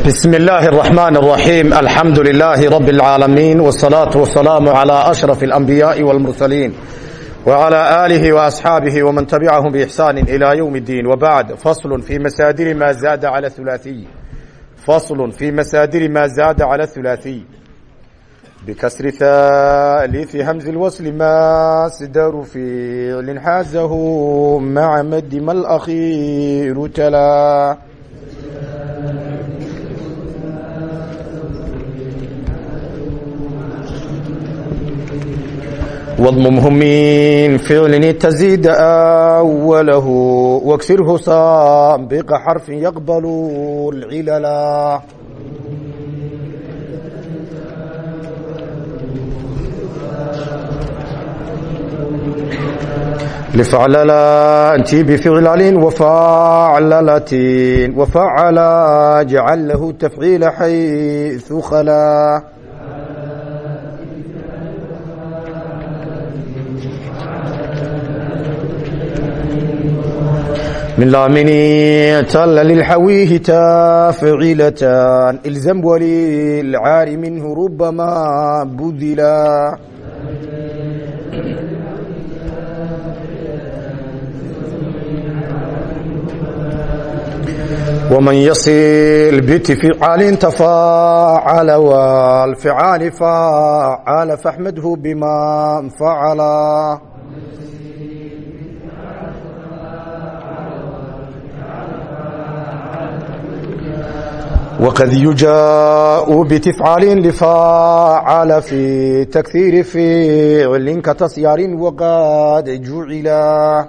بسم الله الرحمن الرحيم الحمد لله رب العالمين والصلاة والسلام على أشرف الأنبياء والمرسلين وعلى آله وأصحابه ومن تبعهم بإحسان إلى يوم الدين وبعد فصل في مسادر ما زاد على الثلاثي فصل في مسادر ما زاد على الثلاثي بكسر ثالث همز الوصل ما سدر فعل حازه مع مد ما الأخير تلا واضممه من فعل تزيد أوله واكسره سابق حرف يقبل العللا لفعللا انتي بفعلل وفعللة وفعل جعل له تفعيل حيث خلا من لامن تل للحويه تافعلتان الزم وللعار منه ربما بذلا ومن يصل بتفعال تفاعل والفعال فاعل فاحمده بما فعلا وقد يجاء بتفعال لفاعل في تكثير فعل كتصيار وقد جعلا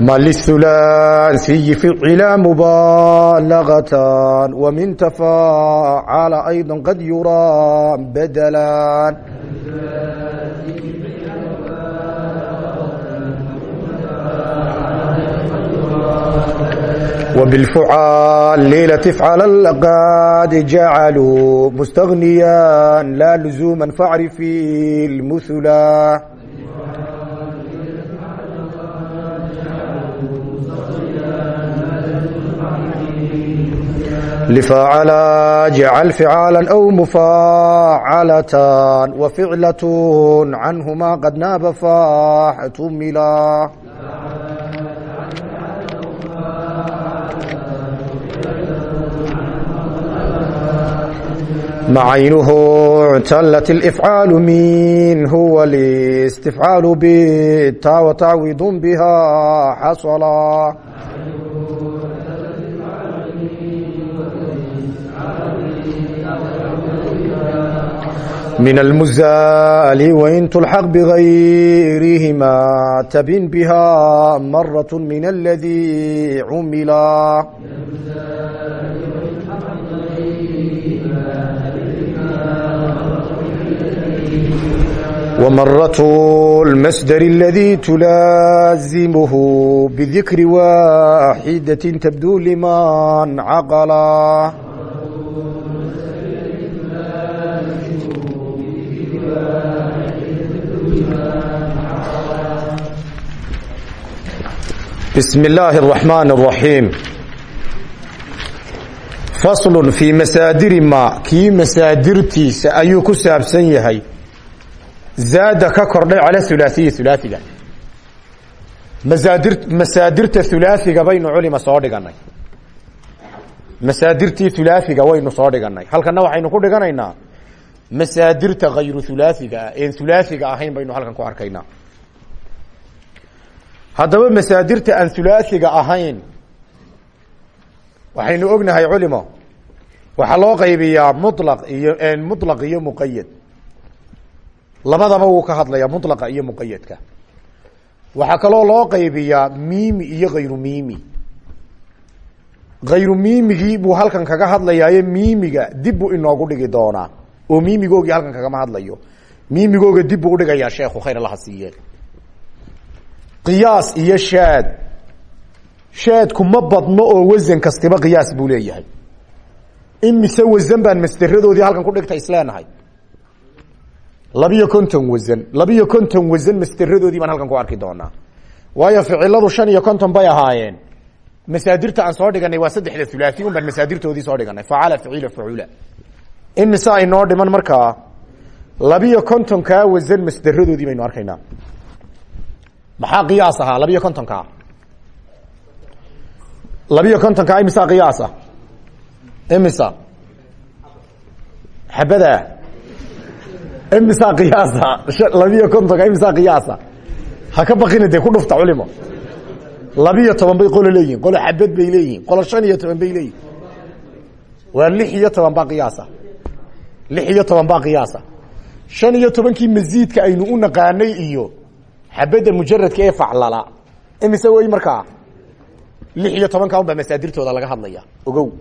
ما للثلاثي فعلا مبالغة ومن تفاعل أيضا قد يرى بدلا وبالفعال ليلة تفعل قد جعلوا مستغنيا لا لزوما فاعرفي المثلا لفاعل جعل فعالا أو مفاعلتان وفعلة عنهما قد ناب فاحتملا معينه اعتلت الإفعال منه والاستفعال بالتا وتعويض بها حصلا من المزال وإن تلحق بغيرهما تبن بها مرة من الذي عملا ومرة المسدر الذي تلازمه بذكر واحدة تبدو لمن عقلا بسم الله الرحمن الرحيم فصل في مسادر ما kii masaadirtiisa ayuu ku saabsan yahay zaada ka kordhay cala hulaaiyi hulaaiga masaadi masaadirta hulaaiga baynu culima soo dhiganay masaadirtii hulaaiga waynu soo dhiganay halkana waxaynu ku dhiganaynaa masaadirta hayru hulaaigaa een hulaaiga ahayn baynu halkan ku arkaynaa haddaba masaadirta aan hulaaiga ahayn waxaynu ognahay culimo waxaa loo qaybiyaa mulaq iyo mulaq iyo muqayad labadaba wuu ka hadlayaa mulaqa iyo muqayadka. Waxaa kaloo loo qaybiyaa miimi iyo hayru miimi. Hayru miimigii buu halkan kaga hadlayaaye miimiga dib buu inoogu dhigi doonaa. Oo miimigoogii halkan kagama hadlayo. Miimigooga dib buu udhigayaa sheekhu khayr allaha siiye qiyaas iyo shaad. Shaadku ma badno oo wasan kastiba qiyaas buu leeyahay. Imise wasan baan masderadoodii halkan ku dhigta isleenahay labiyo konton wasan labiyo konton wasan masderadoodii baan halkan ku arki doonaa. Waayo ficiladu shan iyo konton bay ahaayeen. Masaadirta aan soo dhiganay waa saddexda hulaaثi un baan masaadirtoodii soo dhiganay. Facala ficila facula imise ay noo dhiman markaa labiyo kontonkaa wasan masderadoodii baynu arkaynaa. Maxaa qiyaas ahaa labiyo kontonkaa? Labiyo kontonkaa imisa qiyaasa imisa xabada imisa qiyaasa? Labiyo kontonka imisa qiyaasa? Ha ka bakina dee ku dhufta culimo. Labiyo toban bay qolo leeyihiin qolo xabad bay leeyihiin qolo shan iyo toban bay leeyihiin waa lix iyo toban baa qiyaasa. Lix iyo toban baa qiyaasa. Shan iyo tobankii masiidka aynu u naqaanay iyo xabadda mujaradka ee faclala. Imise wey markaa? Lix iyo tobankaa un masaadirtooda laga hadlaya. Ogow.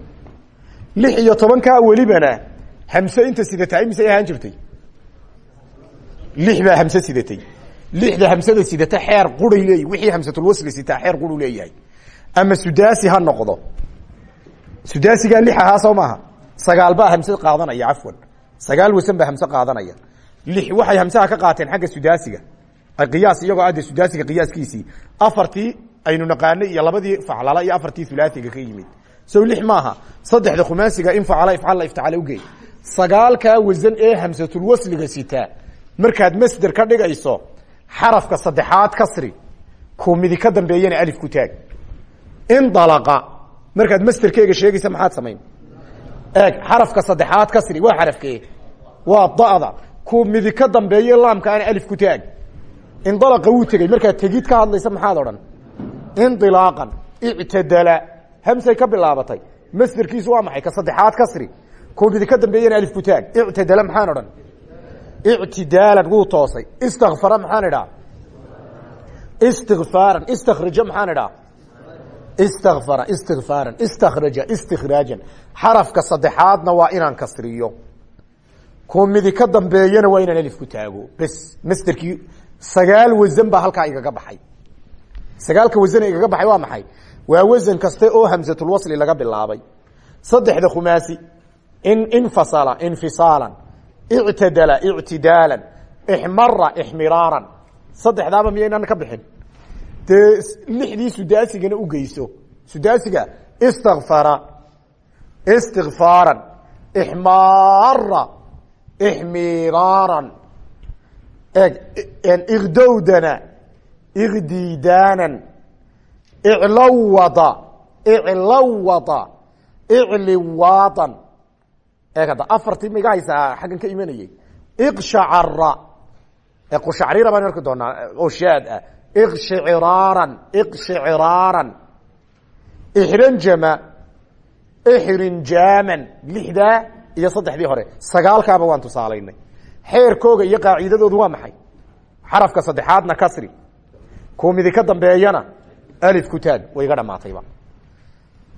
Lix iyo tobankaa welibana hamse inta sidataa imise ahaan jirtay lix baa hamse sidatay. Lixda hamsada sidata xeer quray leeyi wixii hamsatulwasli sitaa xeer quru ama sudaasi ha noqdo. Sudaasigaa lix ahaa soo maaha. Sagaal baa qaadanaya cafwan sagaal wasan baa hamse qaadanaya. Lix waxay hamsaha ka qaateen xagga sudaasiga. Qiyaas iyagoo adde sudaasiga qiyaaskiisii afartii aynu naqaanay iyo labadii faclala iyo afartii hulaasiga ka yimid. Sow lix maaha. Saddexda khumaasiga in facala ifcalla iftacala ugeey sagaalkaa wasan ee hamsatulwasliga sitaa markaad masder ka dhigayso xarafka saddexaad kasri ku midi ka dambeeyana alif ku taag. Indalaqa markaad masderkeega sheegaysa maxaad samayn? Eeg xarafka saddexaad kasri waa xarafkee? Waa da'da. Ku midi ka dambeeye laamkaana alif ku taag. Indalaqa wuu tegey markaad tegid ka hadlaysa maxaad odhan? Indilaaqan ictadala. Hamsay ka bilaabatay. Masderkiisu waa maxay? Ka saddexaad kasri. Ku midi ka dambeeyana alif ku taag. Ictadala maxaan odhan ictidaalan wuu toosay. Istakfara maxaan idhaa istikfaaran istakraja maxaan idhaa istakfara istikfaaran istakraja istikraajan xarafka saddexaadna waa inaan kasriyo ku midi ka dambeeyana waa inaan alif ku taago. Bes masderkii sagaal wasan baa halkaa igaga baxay. Sagaalka wasane igaga baxay waa maxay? Waa wasan kaste oo hamsatulwasli laga bilaabay. Saddexda khumaasi in infasala infisaalan ictadala ictidaala ixmara ixmiraaran saddexdaaba miyaynaan ka bixin dee lixdii sudaasigana u geyso sudaasiga istakfara istikfaaran ixmaara ixmiraaran ikdowdana ikdidaanan iclawada iclawada icliwaadan eeg hadda afartii ma iga haysaa xaggan ka imanayey iqshacara qushacrira baan arki doonaa oo shaad ah. Iqshiciraaran iqshiciraaran ixranjama ixrinjaaman lixdaa iyo saddexdii hore. Sagaalkaaba waan tusaalaynay. Xeerkooga iyo qaacidadoodu waa maxay? Xarafka saddexaadna kasri. Kumidi ka dambeeyana alif ku taag way iga dhamaatayba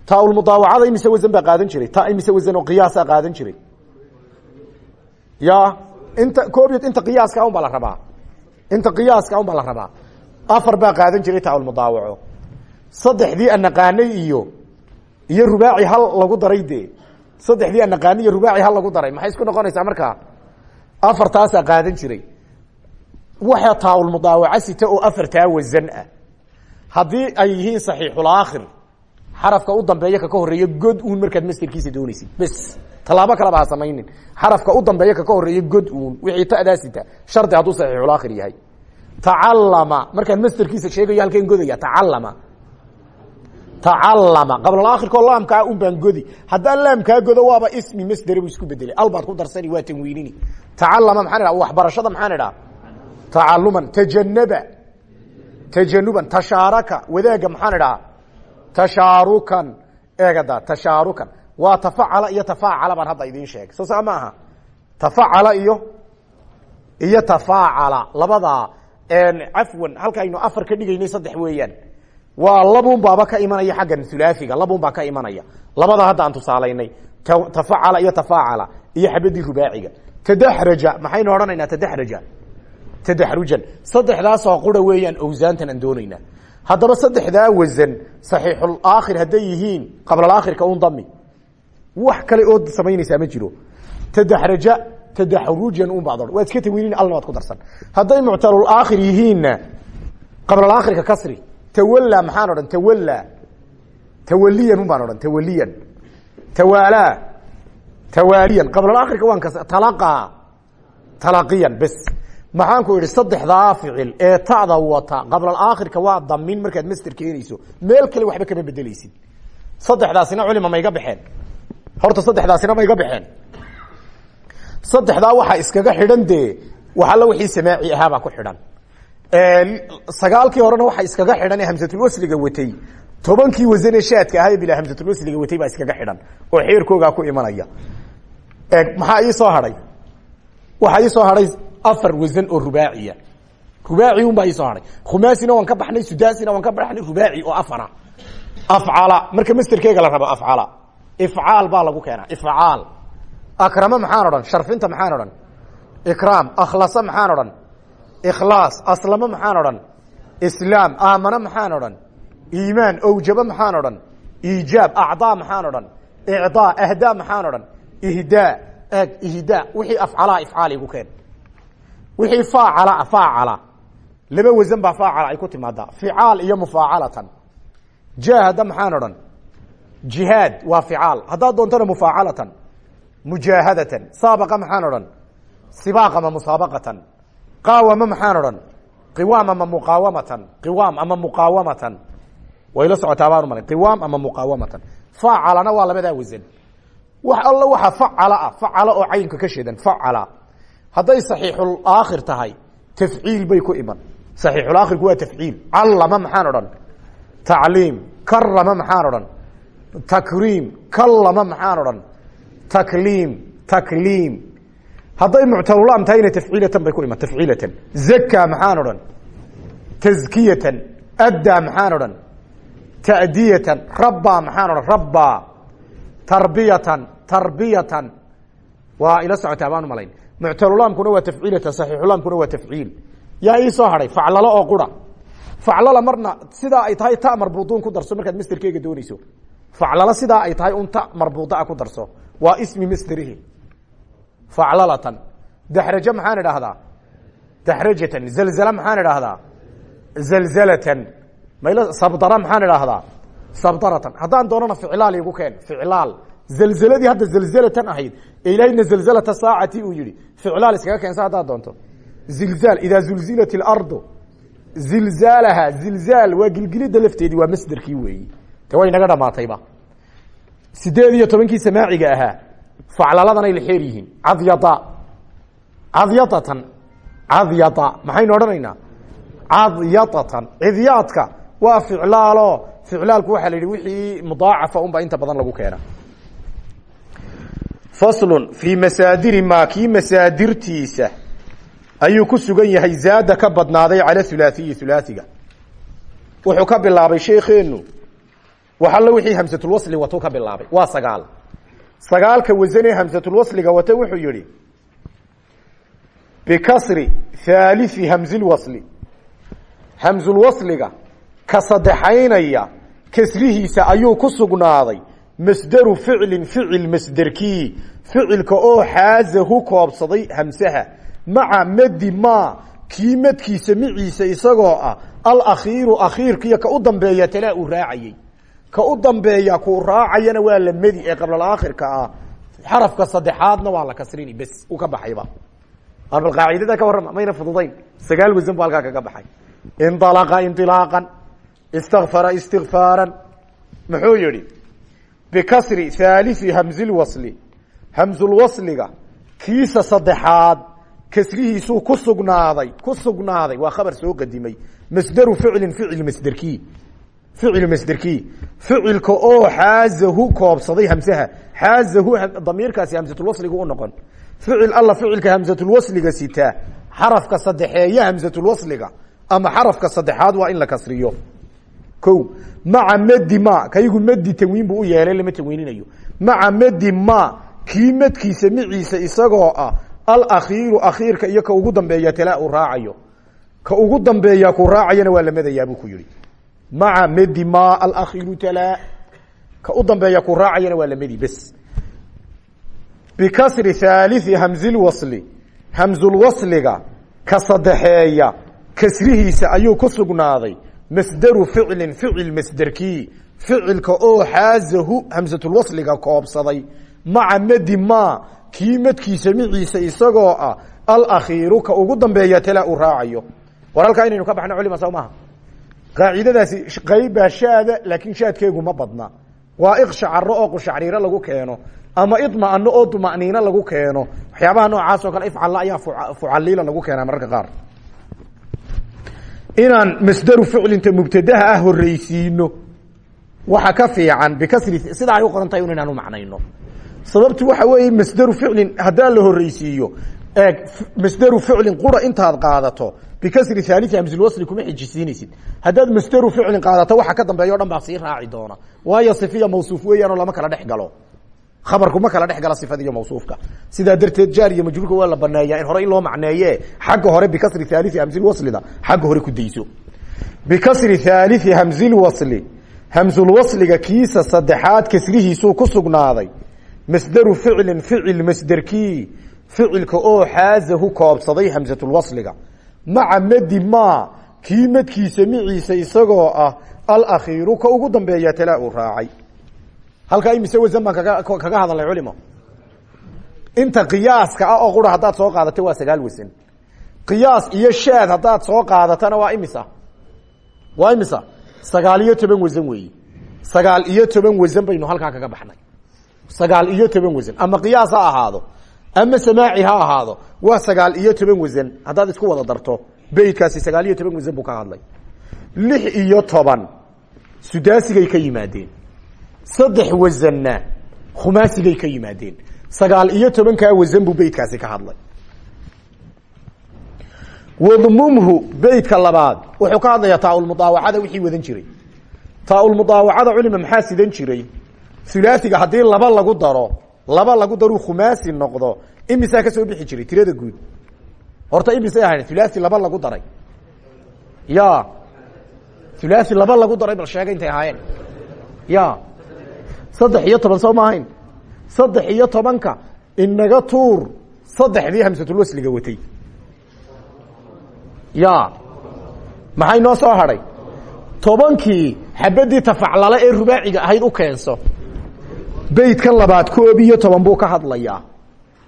taaulmudaawacada imise wasan baa qaadan jiray. Ta imise wasan oo qiyaasaa qaadan jiray. Ya inta koobiyo inta qiyaaska un baa la rabaa. Inta qiyaaska un baa la rabaa. Afar baa qaadan jiray taaulmudaawaco saddexdii anaqaanay iyo iyo rubaaci hal lagu daray de saddexdii anaqaanay iyo rubaaci hal lagu daray. Maxay isku noqonaysaa markaa afartaasaa qaadan jiray. Waxa taaulmudaawaco sita oo afartaa wasan ah. Haddii ay yihiin saxiixulaakhir xarafka u dambeeya kaka horreeya god uun markaad masderkiisa doonaysid. Bes tallaabo kaleba ha samaynin. Xarafka u dambeeya kaka horreeya god uun. Wixii tadaa sita shardi hadduu saxiixulaakhir yahay. Tacallama. Markaan masderkiisa sheegayo halkeen godaya tacallama. Tacallama. Qablaakhirkoo laamkaa un baan godi. Haddaan laamkaa godo waaba ismi masdere isku bedelay albaad ku darsani waa tanwiinini tacallama maxaan idhaha waxbarashada maxaan idhaha tacaluman tajanaba tajanuban tashaaraka. Wadaagga maxaan idhaha tashaarukan eegada tashaarukan. Waa tafacala iyo tafaacala baan hadda idiin sheegay. Soo saa ma aha. Tafacala iyo iyo tafaacala labadaa cafwan halkaaynu afar ka dhigaynay saddex weeyaan. Waa labun baaba ka imanaya xaggan hulaafiga labun baa ka imanaya. Labada hadda aan tusaalaynay. Tafacala iyo tafaacala iyo xabadii rubaaciga. Tadaxraja maxaynu odhanaynaa tadaxraja tadaxrujan saddexdaasoo qura weeyaan awsaantan aan doonaynaa haddaba saddexdaa wasan saxiixulaakhir hadday yihiin qablaalaakhirka un dami wax kale oo samaynaysaa ma jiro. Tadaxraja tadaxrujan un baad waad iska tawinin alna ku darsan. Hadday muctalulaakhir yihiinna qablaalaakhirka kasri tawalla maxaan odhan tawalla. Tawaliyan un baan odhan tawaliyan. Tawaalaa tawaaliyan qablaalaakhirka waan kas talaqaa. Talaqiyan bes maxaan ku idhi saddexdaa ficil ee ta'da wata qablaalaakhirka waa damin markaad master keenayso meel kale waxba kama bedeleysid saddexdaasina culima ma iga baxeen. Horta saddexdaasina ma iga baxeen. Saddexdaa waxaa iskaga xidhan dee waxalla wixii samaaci ahaabaa ku xidhan. Sagaalkii horena waxaa iskaga xidhan ee hamsatulwasliga watay tobankii wasanee shaadka ahaa ee bilaa hamsatulwasliga watay baa iskaga xidhan oo xeerkoogaa ku imanaya. Maxaa ii soo hadhay waxaa ii soo hadhay afar wasan oo rubaaciya. Rubaaci un baa ii soo hadhay khumaasina waan ka baxnay sudaasina waan ka baxnay rubaaci oo afara. Afcala. Marka masterkeega la rabo afcala. Ifcaal baa lagu keenaa. Ifcaal. Akrama maxaan odhan? Sharfinta maxaan odhan? Ikraam. Akhlasa maxaan odhan? Ikhlaas. Aslamo maxaan odhan? Islaam. Aamano maxaan odhan? Iimaan. Owjabo maxaan odhan? Iijaab. Acdaa maxaan odhan? Icdaa. Ahdaa maxaan odhan? Ihdaa. Ihdaa. Wixii afcalaa ifcaal igu keen wixii faacala faacala. Laba wasan baa faacala ay ku timaadaa ficaal iyo mufaacalatan. Jaahada maxaan odhan? Jihaad waa ficaal. Haddaad doontana mufaacalatan. Mujaahadatan. Saabaqa maxaan odhan? Sibaaq ama musaabaqatan. Qaawama maxaan odhan? Qiwaam ama muqaawamatan. Qiwaam ama muqaawamatan. Wayla socotaa baan umalay qiwaam ama muqaawamatan. Faacalana waa labadaa wasan wax alla waxa facala ah. Facala oo caynka ka sheedan facala hadday saxiixulaakhir tahay tafciil bay ku iman. Saxiixulaakhirku waa tafciil. Callama maxaan odhan? Tacliim. Karama maxaan odhan? Takriim. Kallama maxaan odhan? Takliim. Takliim. Hadday muctalulaam tahayna tafciilatan bay ku iman. Tafciilatan. Zaka maxaan odhan? Tazkiyatan. Addaa ta'diyatan. Rabbaa maxaan odhan? Tarbiyatan. Tarbiyatan. Waa ila socotaa baan umalayn muctalulaamkuna waa tafciilatan saxiixulaamkuna waa tafciil. Yaa ii soo hadhay faclalo oo qura. Faclala marna sidaa ay tahay ta marbuuduun ku darso markaad masterkeega doonayso. Faclalo sidaa ay tahay un ta ku darso. Waa ismi masterihi faclalatan. Daxrajo maxaan idhaahdaa? Daxrajatan. Zalzala maxaan idhaahdaa? Zalzalatan. Mayl sabdara maxaan idhaahdaa? Sabdaratan. Haddaan doonana ficlaal igu keen. Ficlaal zalzaladii hadda zalzalatan ahayd ilaahayna zalzalata saacati uu yihi ficlaal iskaga keensa haddaad doonto zilzaal idaa zulzilat اlardu zilzaalaha zilzaal waa gilgilida lafteedii waa masderkii weeyi te way naga dhamaatayba sideed iyo tobankii samaaciga ahaa faclaladanay la xeer yihiin cadyada cadyadatan cadyada maxaynu odhanaynaa cadyadatan cidyaadka waa ficlaalo ficlaalku waxaa la yidhi wixii mudaacafa unbaa inta badan lagu keena faslun fii masaadiri maa kii masaadirtiisa ayuu ku sugan yahay zaada ka badnaaday cala hulaaiyi hulaaiga wuxuu ka bilaabay sheekeenu waxallo wixii hamsatulwasli watuu ka bilaabay. Waa sagaal. Sagaalka wasanee hamsatulwasliga wata wuxuu yihi bikasri haaliثi hamsilwasli hamsulwasliga ka saddexaynaya kasrihiisa ayuu ku sugnaaday masderu ficlin ficil masderkii ficilka oo xaazahu koobsaday hamsaha. Maca madi ma kii madkiisa miciisa isagoo ah alakhiiru akhiirkiiyo ka u dambeeya talaa uu raacayey. Ka u dambeeya kuu raacayana waa la medi ee qablaakhirka ah. Xarafka saddexaadna waa la kasrini bes uu ka baxayba. Bal qaacidada ka warrama mayna fududayn. Sagaal wasan bu halkaa kaga baxay. Indalaqa indilaaqan istakfara istikfaaran muxuu yihi bikasri haaliثi hamsilwasli hamsulwasliga kiisa saddexaad kasrihiisuu ku sugnaaday ku sugnaaday waa khabar soo qadimay masderu ficlin ficil masderkii ficil masderkii ficilka oo xaazahu koobsaday hamsaha xaazahu damiirkaasi hamsatulwasliga u noqon ficil alla ficilka hamsatulwasliga sitaa xarafka saddexeeya hamsatulwasliga ama xarafka saddexaad waa in la kasriyo ko maca madi ma kaygu madi tanwiin buu u yeelay lama tanwiininayo. Maca madi ma kii madkiisa miciisa isagoo ah alakhiiru akhiirka iyo ka ugu dambeeya talaa uu raacayo. Ka ugu dambeeya ku raacayana waa la madayaa buu ku yihi maca madi ma alakhiiru talaa ka u dambeeya ku raacayana waa la medi bes. Bikasri haalii hamzilwasli hamzulwasliga ka kasrihiisa ayuu ku sugnaaday masderu ficlin ficil masderkii ficilka oo xaazahu hamsatulwasliga koobsaday. Maca madi ma kii madkiisa miciisa isagoo ah alakhiiru ka ugu dambeeya talaa uu raacayo. War halkaa inaynu ka baxno culima soo maaha qaacidadaasi qaybbaa shaada laakiin shaadkeegu ma badna. Waa iqshacaro oo qushacriiro lagu keeno ama idma'ano oo duma'niino lagu keeno. Waxyaabaha noocaas oo kale ifcalla ayaa fucaliila lagu keenaa mararka qaar inaan masderu ficlinta mubtadaha ah horreysiino waxa ka fiican bikasri sidaa ay u qoran tahay un inaanu macnayno. Sababtu waxa weeye masderu ficlin haddaan la horreysiiyo eeg masderu ficlin qura intaad qaadato bikasri haalii hamsulwasli kuma xijisiinaysid. Haddaad masderu ficlin qaadato waxa ka dambeeya o dhan baa sii raaci doona. Waayo sifiya mawsuuf weeyaanoo lama kala dhex galo khabarku ma kala dhex gala sifada iyo mawsuufka. Sidaa darteed jaar iyo majruurka waa la baneeyaa in hore in loo macneeye xagga hore bikasri haalii hamsilwaslida xagga hore ku dayso. Bikasri haalii hamsilwasli hamsulwasliga kiisa saddexaad kasrihiisuu ku sugnaaday. Masderu ficlin ficil masderkii ficilka oo xaazahu koobsaday hamsatulwasliga maca madi ma kii madkiisa miciisa isagoo ah alakhiiru ka ugu dambeeya talaa uu raacay halkaa imise wasan baan kaga kaga hadalnay culimo. Inta qiyaaska ah oo qura haddaad soo qaadato waa sagaal wasan. Qiyaas iyo shaad haddaad soo qaadatana waa imisa? Waa imisa? Sagaal iyo toban wasan weeyi. Sagaal iyo toban wasan baynu halkaa kaga baxnay. Sagaal iyo toban wasan. Ama qiyaas ha ahaado ama samaaci ha ahaado waa sagaal iyo toban wasan haddaad isku wada darto. Beytkaasi sagaal iyo toban wasan buu ka hadlay. Lix iyo toban sudaasigay ka yimaadeen saddex wasanna khumaasigay ka yimaadeen. Sagaal iyo tobankaa wasan buu beytkaasi ka hadlay. Wadmumhu beytka labaad wuxuu ka hadlayaa taaulmudaawacada wixii wadan jiray. Taaulmudaawacada culima maxaa sidan jiray? Hulaasiga haddii laba lagu daro laba lagu daruu khumaasi noqdo imisaa ka soo bixi jiray tirada guud. Horta imisay ahayn hulaasi laba lagu daray. Ya hulaasi laba lagu daray bal sheega intay ahaayeen. Ya saddex iyo toban soo ma ahayn saddex iyo tobanka inaga tuur saddexdii hamsatulwasliga watay. Ya maxay noo soo hadhay? Tobankii xabadii tafaclale ee rubaaciga ahayd u keenso. Beytkan labaad koob iyo toban buu ka hadlayaa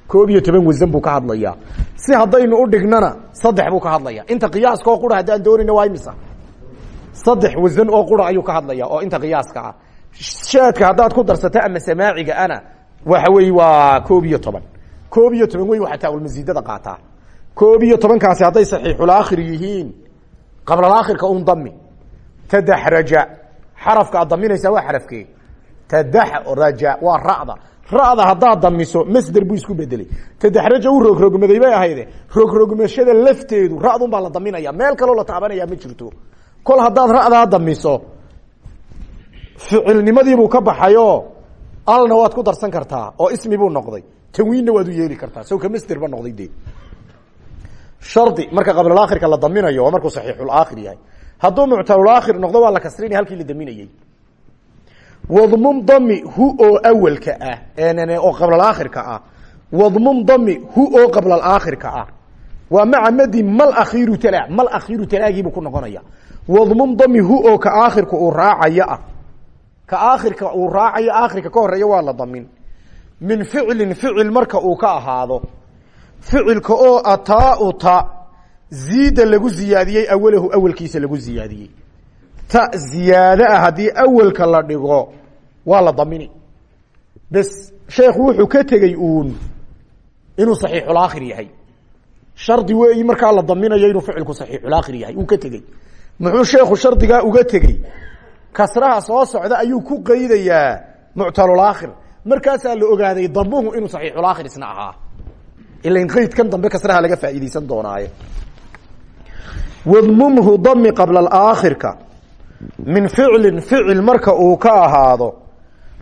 koob iyo toban wasan buu ka hadlayaa si haddaynu u dhignana saddex buu ka hadlaya. Inta qiyaaska oo qura haddaan doonayna waa imisa? Saddex wasan oo qura ayuu ka hadlaya oo inta qiyaaska ah shaadka haddaad ku darsato ama samaaciga ana waxa wey waa koob iyo toban. Koob iyo toban wey waxaa taawulmasiidada qaataa. Koob iyo tobankaasi hadday saxiixulaakhir yihiin qablalakhirka un dami tadaxraja xarafka aad daminaysaa waa xarafkee. Tadaxraja waa ra'da. Ra'da haddaad damiso masder buu isku bedelay tadaxraja u rogrogmaday bay ahayde. Rogrogmashada lafteedu ra'dun baa la daminaya meel kaloo la taabanaya ma jirto. Kol haddaad ra'daa damiso ficilnimadiibuu ka baxayo alna waad ku darsan kartaa oo ismi buu noqday. Tanwiinna waad u yeeli kartaa. Sawka masder ba noqday de shardi marka qablalakhirka la daminayo waa markuu saxiixulaakhir yahay. Hadduu muctalulaakhir noqdo waa la kasrinaya halkii la daminayey. Wadmum dami hu oo awalka ah oo qablalakhirka ah. Wadmum dami hu oo qablaalaakhirka ah. Waa maca madi mal akhiiru tala mal akhiiru talaagiibuu ku noqonaya. Wadmum dami hu oo ka aakhirka uu raacayo ah ka aakhirka uu raacayo aakhirka ka horreeya waa la damin. Min ficlin ficil marka uu ka ahaado. Ficilka oo ataa ta ziida lagu ziyaadiyey awalahu awalkiisa lagu ziyaadiyey. Ta ziyaade ah haddii awalka la dhigo waa la damini. Bes sheekhu wuxuu ka tegey uun inuu saxiixulaakhir yahay. Shardi weeyi markaa la daminayo inuu ficilku saxiixulaakhir yahay uu ka tegey. Muxuu sheekhu shardigaa uga tegey kasraha soo socda ayuu ku qaydayaa muctalulaakhir markaasaa la ogaaday damuhu inuu saxiixulaakhir isna ahaa. Ilan qaydkan dambe kasraha laga faa'iidaysan doonaaye. Wadmumhu dami qabla alaakhirka. Min ficlin ficil marka uu ka ahaado.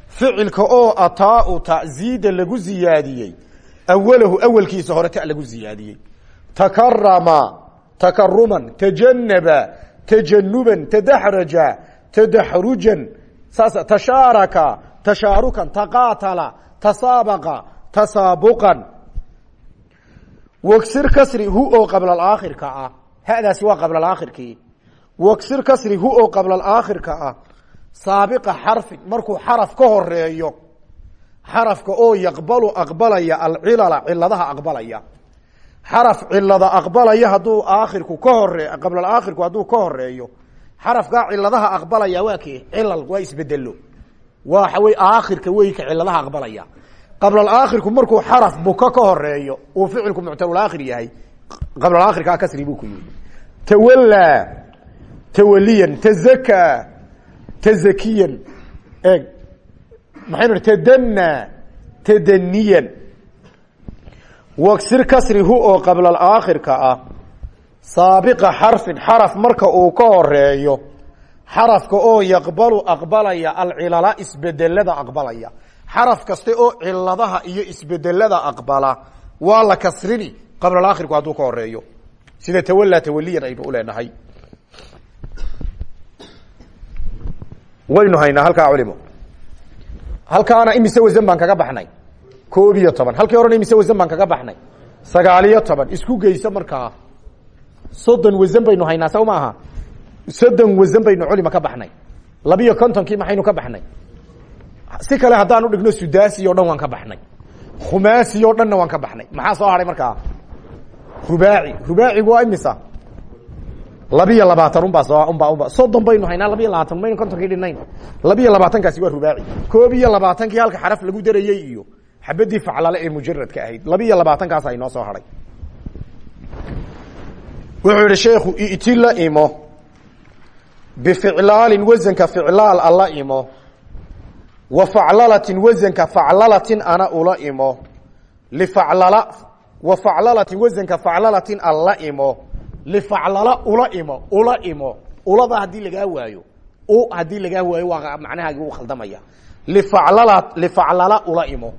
Ficilka oo ataau taziida lagu ziyaadiyey. Awalahu awalkiisa hore ta lagu ziyaadiyey. Takarama takaruman tajanaba tajanuban tadaxraja tadaxrujan saas tashaaraka tashaarukan taqaatala tasaabaqa tasaabuqan wagsir kasri hu oo qabla aakhirka ah hadaasi waa qabla aakhirkii wagsir kasri hu oo qabla aakhirka ah saabiqa xarfin markuu xaraf ka horeeyo xarafka oo yaqbalu aqbalaya alcilala ciladaha aqbalaya xaraf cilada aqbalaya hadduu aakhirku ka hore qabla aakhirku hadduu ka horeeyo xarafkaa ciladaha aqbalaya waa kee cilal waa isbedelo waxa wey aakhirka weyka ciladaha aqbalaya. Qablaakhirku markuu xaraf buka ka horeeyo uu ficilku muctalaakhir yahay qablaakhirkaa kasri buu ku yihi tawallaa tawaliyan tazakiyan eeg maxaynu hi tadanaa tadaniyan wagsir kasri hu oo qablaakhirka ah saabiqa xarfin xaraf marka uu ka horeeyo xarafka oo yaqbalu aqbalaya alcilala isbedelada aqbalaya. Xaraf kaste oo ciladaha iyo isbedelada aqbala waa la kasrini qablaakhirku hadduu ka horeeyo sida tawalaa tawaliyan aynu uleenahay waynu haynaa halkaa culimo halkaana imise wasan baan kaga baxnay. Koob iyo toban. Halkii horena imise wasan baan kaga baxnay. Sagaaliyo toban. Isku geyso markaa soddon wasan baynu haynaa saw maaha? Soddon wasan baynu culima ka baxnay. Labiyo kontonkii maxaynu ka baxnay. Si kale haddaan udhigno sudasi o dhan waan ka baxnay. Khumaasi o dhanna waan ka baxnay. Maxaa soo haray markaa? Rubaaci. Rubaacigu waa imisa? Labiyo labaatan unbaa soo unba unba soddon baynu haynaa labiyo labaatan maynu kontonkii dhinayn labiyo labaatankaasi waa rubaaci. Koob iyo labaatankii halka xaraf lagu darayey iyo xabadii faclale ee mujaradka ahayd. Labiyo labaatankaasa inoo soo haray wuxuu yihi sheekhu iti la imo. Bificlaalin wasanka ficlaal alla imo. Wa faclalatin wasanka faclalatin ana ula imo. Lifaclala wa faclalatin wasanka faclalatin alla imo. Lifaclala ula imo ula imo. Ulada haddii lagaa waayo u haddii lagaa waayo waa macnahaagi u khaldamaya. Lifaclala lifaclala ula imo.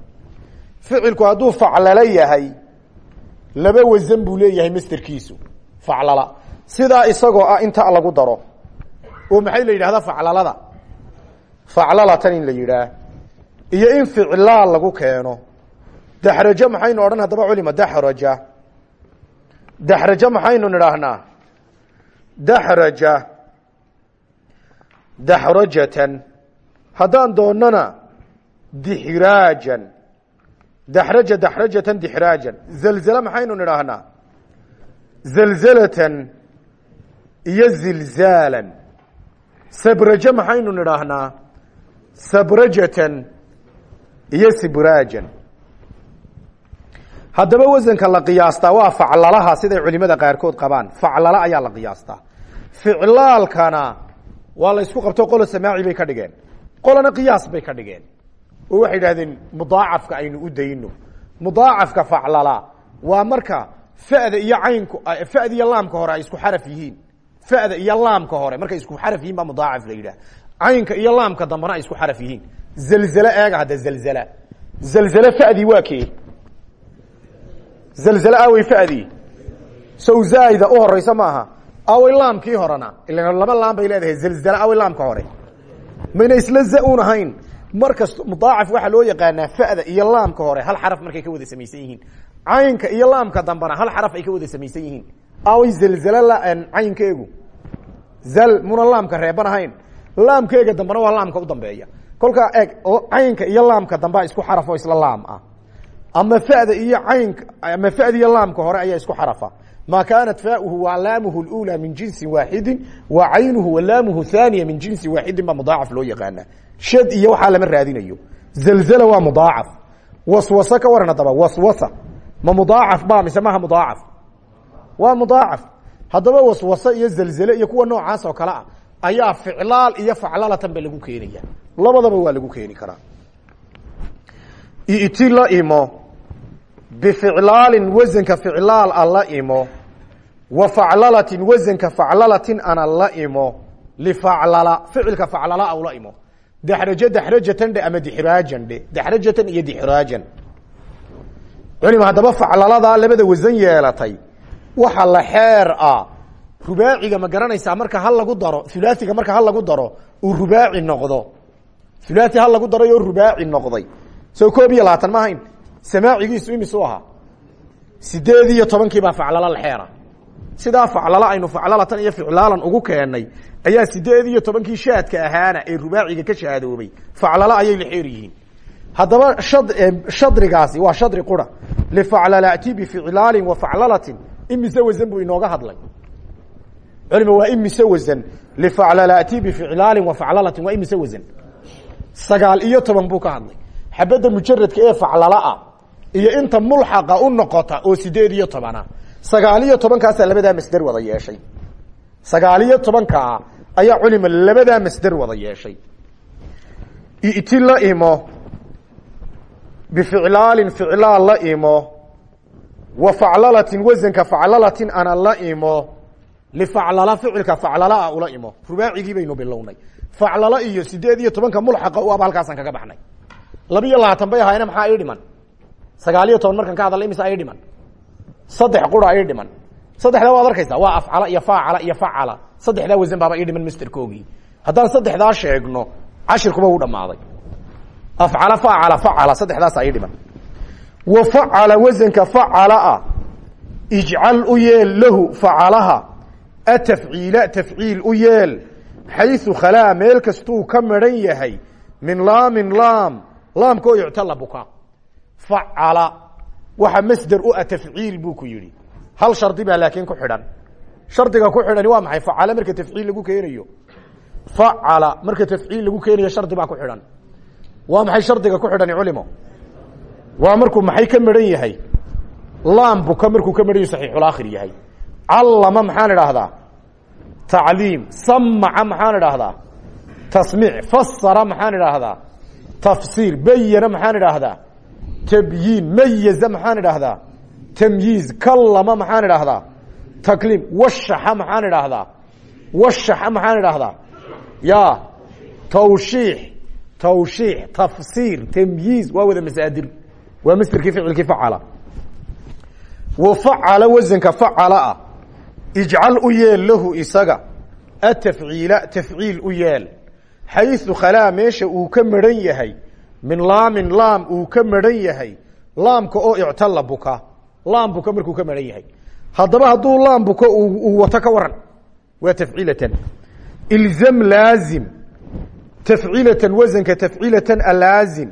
Ficilku hadduu faclalo yahay laba wasan buu leeyahay masterkiisu faclala. Sidaa isagoo ah inta lagu daro. Oo maxay la yidhahdaa faclalada? Faclalatan in la yidhaah. Iyo in ficlaal lagu keeno. Daxrajo maxaynu odhan haddaba culima daxraja. Daxrajo maxaynu nidhaahnaa? Daxraja. Daxrajatan. Haddaan doonana dixraajan daxraja daxrajatan dixraajan zelzele maxaynu nidhaahnaa zelzelatan iyo zilzaalan sabraje maxaynu nidhaahnaa sabrajatan iyo sibraajan haddaba wasanka la qiyaastaa waa faclalaha siday culimada qaarkood qabaan faclala ayaa la qiyaastaa ficlaalkana waa la isku qabto qolo samaaci bay ka dhigeen qolona qiyaas bay ka dhigeen oo waxay idhahdeen mudaacafka aynu u dayno mudaacafka faclala waa marka fada iyo caynku fada iyo laamka hore ay isku xaraf yihiin. Fada iyo laamka hore markay isku xaraf yihiin baa mudaacaf la yidhah caynka iyo laamka dambena ay isku xaraf yihiin. Zelzele eega hadda zelzela zelzele fadii waa kee? Zelzele awey fadii sow zaaida u horeysa maaha awey laamkii horena ila laba laam bay leedahay zelzele awey laamka hore. Mayna isla za-un ahayn. Markasta mudaacaf waxaa loo yaqaanaa fada iyo laamka hore hal xaraf markay ka wada samaysan yihiin caynka iyo laamka dambena hal xaraf ay ka wada samaysan yihiin awey zelzele caynkeegu zal muna laamka reeban ahayn laamkeega dambena waa laamka u dambeeya kolkaa eeg caynka iyo laamka dambea isku xaraf oo isla laam ah ama fada iyo caynka ama fada iyo laamka hore ayaa isku xarafa ma kaanat faauhu wa laamuhu اlأulى min jinsi waaxidi wa caynuhu wa laamuhu haaniya min jinsi waaxidin baa mudaacaf loo yaqaana shad iyo waxaa lama raadinayo zelzela waa mudaacaf waswasa ka waran haddaba waswasa ma mudaacaf ba mise maha mudaacaf? Waa mudaacaf. Haddaba waswase iyo zelzele iyo kuwa noocaas oo kale ah ayaa ficlaal iyo faclalatan ba lagu keenaya labadaba waa lagu keeni karaa. Iti la imo bificlaalin wasanka ficlaal a la imo wa faclalatin wasanka faclalatin ana la imo lifaclala ficilka faclala aw la imo. Daxrajo daxrajatan dhe ama dixraajan dhe daxrajatan iyo dixraajan culima haddaba faclaladaa labada wasan yeelatay waxa la xeer ah rubaaciga ma garanaysaa marka hal lagu daro hulaaiga marka hal lagu daro uu rubaaci noqdo. Hulaai hal lagu daray oo rubaaci noqday. Soo koob iyo labaatan ma ahayn samaacigiisu imisu ahaa. Sideed iyo tobankii baa faclalo lxeera sidaa faclalo aynu faclalatan iyo ficlaalan ugu keennay ayaa sideed iyo tobankii shaadka ahaana ee rubaaciga ka shahaadoobay faclalo ayay lxeer yihiin haddaba shadrigaasi waa shadri qura. Lifaclalati bificlaalin wa faclalatin imise wasan buu inooga hadlay. Culima waa imise wasan lifaclalati bificlaalin wa faclalatin waa imise wasan sagaal iyo toban buu ka hadlay. Xabadda mujaradka ee faclalaah iyo inta mulxaqa u noqota oo sideed iyo tobana. Sagaal iyo tobankaasaa labadaa masder wada yeeshay. Sagaal iyo tobankaa ayaa culima labadaa masder wada yeeshay. Iti imo bificlaalin ficlaal la imo wa faclalatin wasanka faclalatin ana la imo lifaclala ficilka faclalaa ula imo rubaacigii baynu bilownay faclalo iyo sideed iyo tobanka mulxaqa u aba halkaasaan kaga baxnay labiiyo labaatan bay ahaayeen maxaa ii dhiman sagaal iyo toban markaan ka hadalna imisa ii dhiman saddex qura ii dhiman saddexdaa waad arkaysaa waa afcala iyo faacala iyo facala saddexdaa wasan baaba ii afcala faacala facala saddexdaasa ii dhiman wa facala wasanka facalaa ijcal u lahu facalaha atafciila tafciil u yeel xayu khalaa meel kastuu ka maran yahay min laamin laam laamka oo ictala buka facala waxa masder u ah tafciil buu ku yidhi hal shardi baa laakiin ku xidhan shardiga ku xidhani waa maxay facala marka tafciil lagu keenayo facala marka tafciil lagu keenayo shardi baa ku xidhan waa maxay shardiga ku xidhani culimo? Waa markuu maxay ka maran yahay? Laam buka markuu ka maran yahay saxiixulaakhir yahay. Callama maxaan idhaahdaa? Tacliim samaca maxaan idhaahdaa? Tasmiic fasara maxaan idhaahdaa? Tafsiir bayana maxaan idhaahdaa? Tabyiin mayaza maxaan idhaahdaa? Tamyiiz kallama maxaan idhaahdaa? Takliim washaxa maxaan idhaahdaa? Washaxa maxaan idhaahdaa? Ya tawshiix tawshiix tafsiir tamyiiz waa wada masaadir waa masderkii ficilkii facala wa facala wasanka facala ah ijcal u yeel lahu isaga atafciila tafciil u yeel xayu khalaa meesha uu ka maran yahay min laamin laam uu ka maran yahay laamka oo ictala buka laam buka markuu ka maran yahay haddaba hadduu laam buka uu wato ka waran waa tafciilatan ilzam laazim tafciilatan wasanka tafciilatan alaazim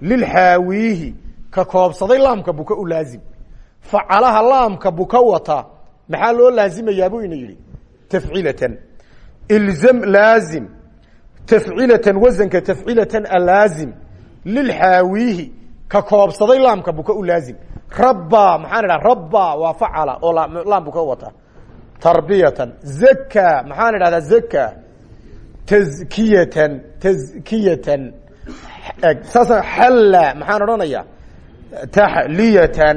lilxaawiihi ka koobsaday laamka buka u laazim. Facalaha laamka buka wata maxaa loo laazimayaa buu ina yidhi? Tafciilatan. Ilzam laazim. Tafciilatan wasanka tafciilatan alaazim lilxaawiihi ka koobsaday laamka buka u laazim. Rabba maxaan idhaha rabba waa facala oo laam buka wata tarbiyatan. Zaka maxaan idhahdaa zaka tazkiyatan tazkiyatan saasa xalla maxaan odhanaya? Taxliyatan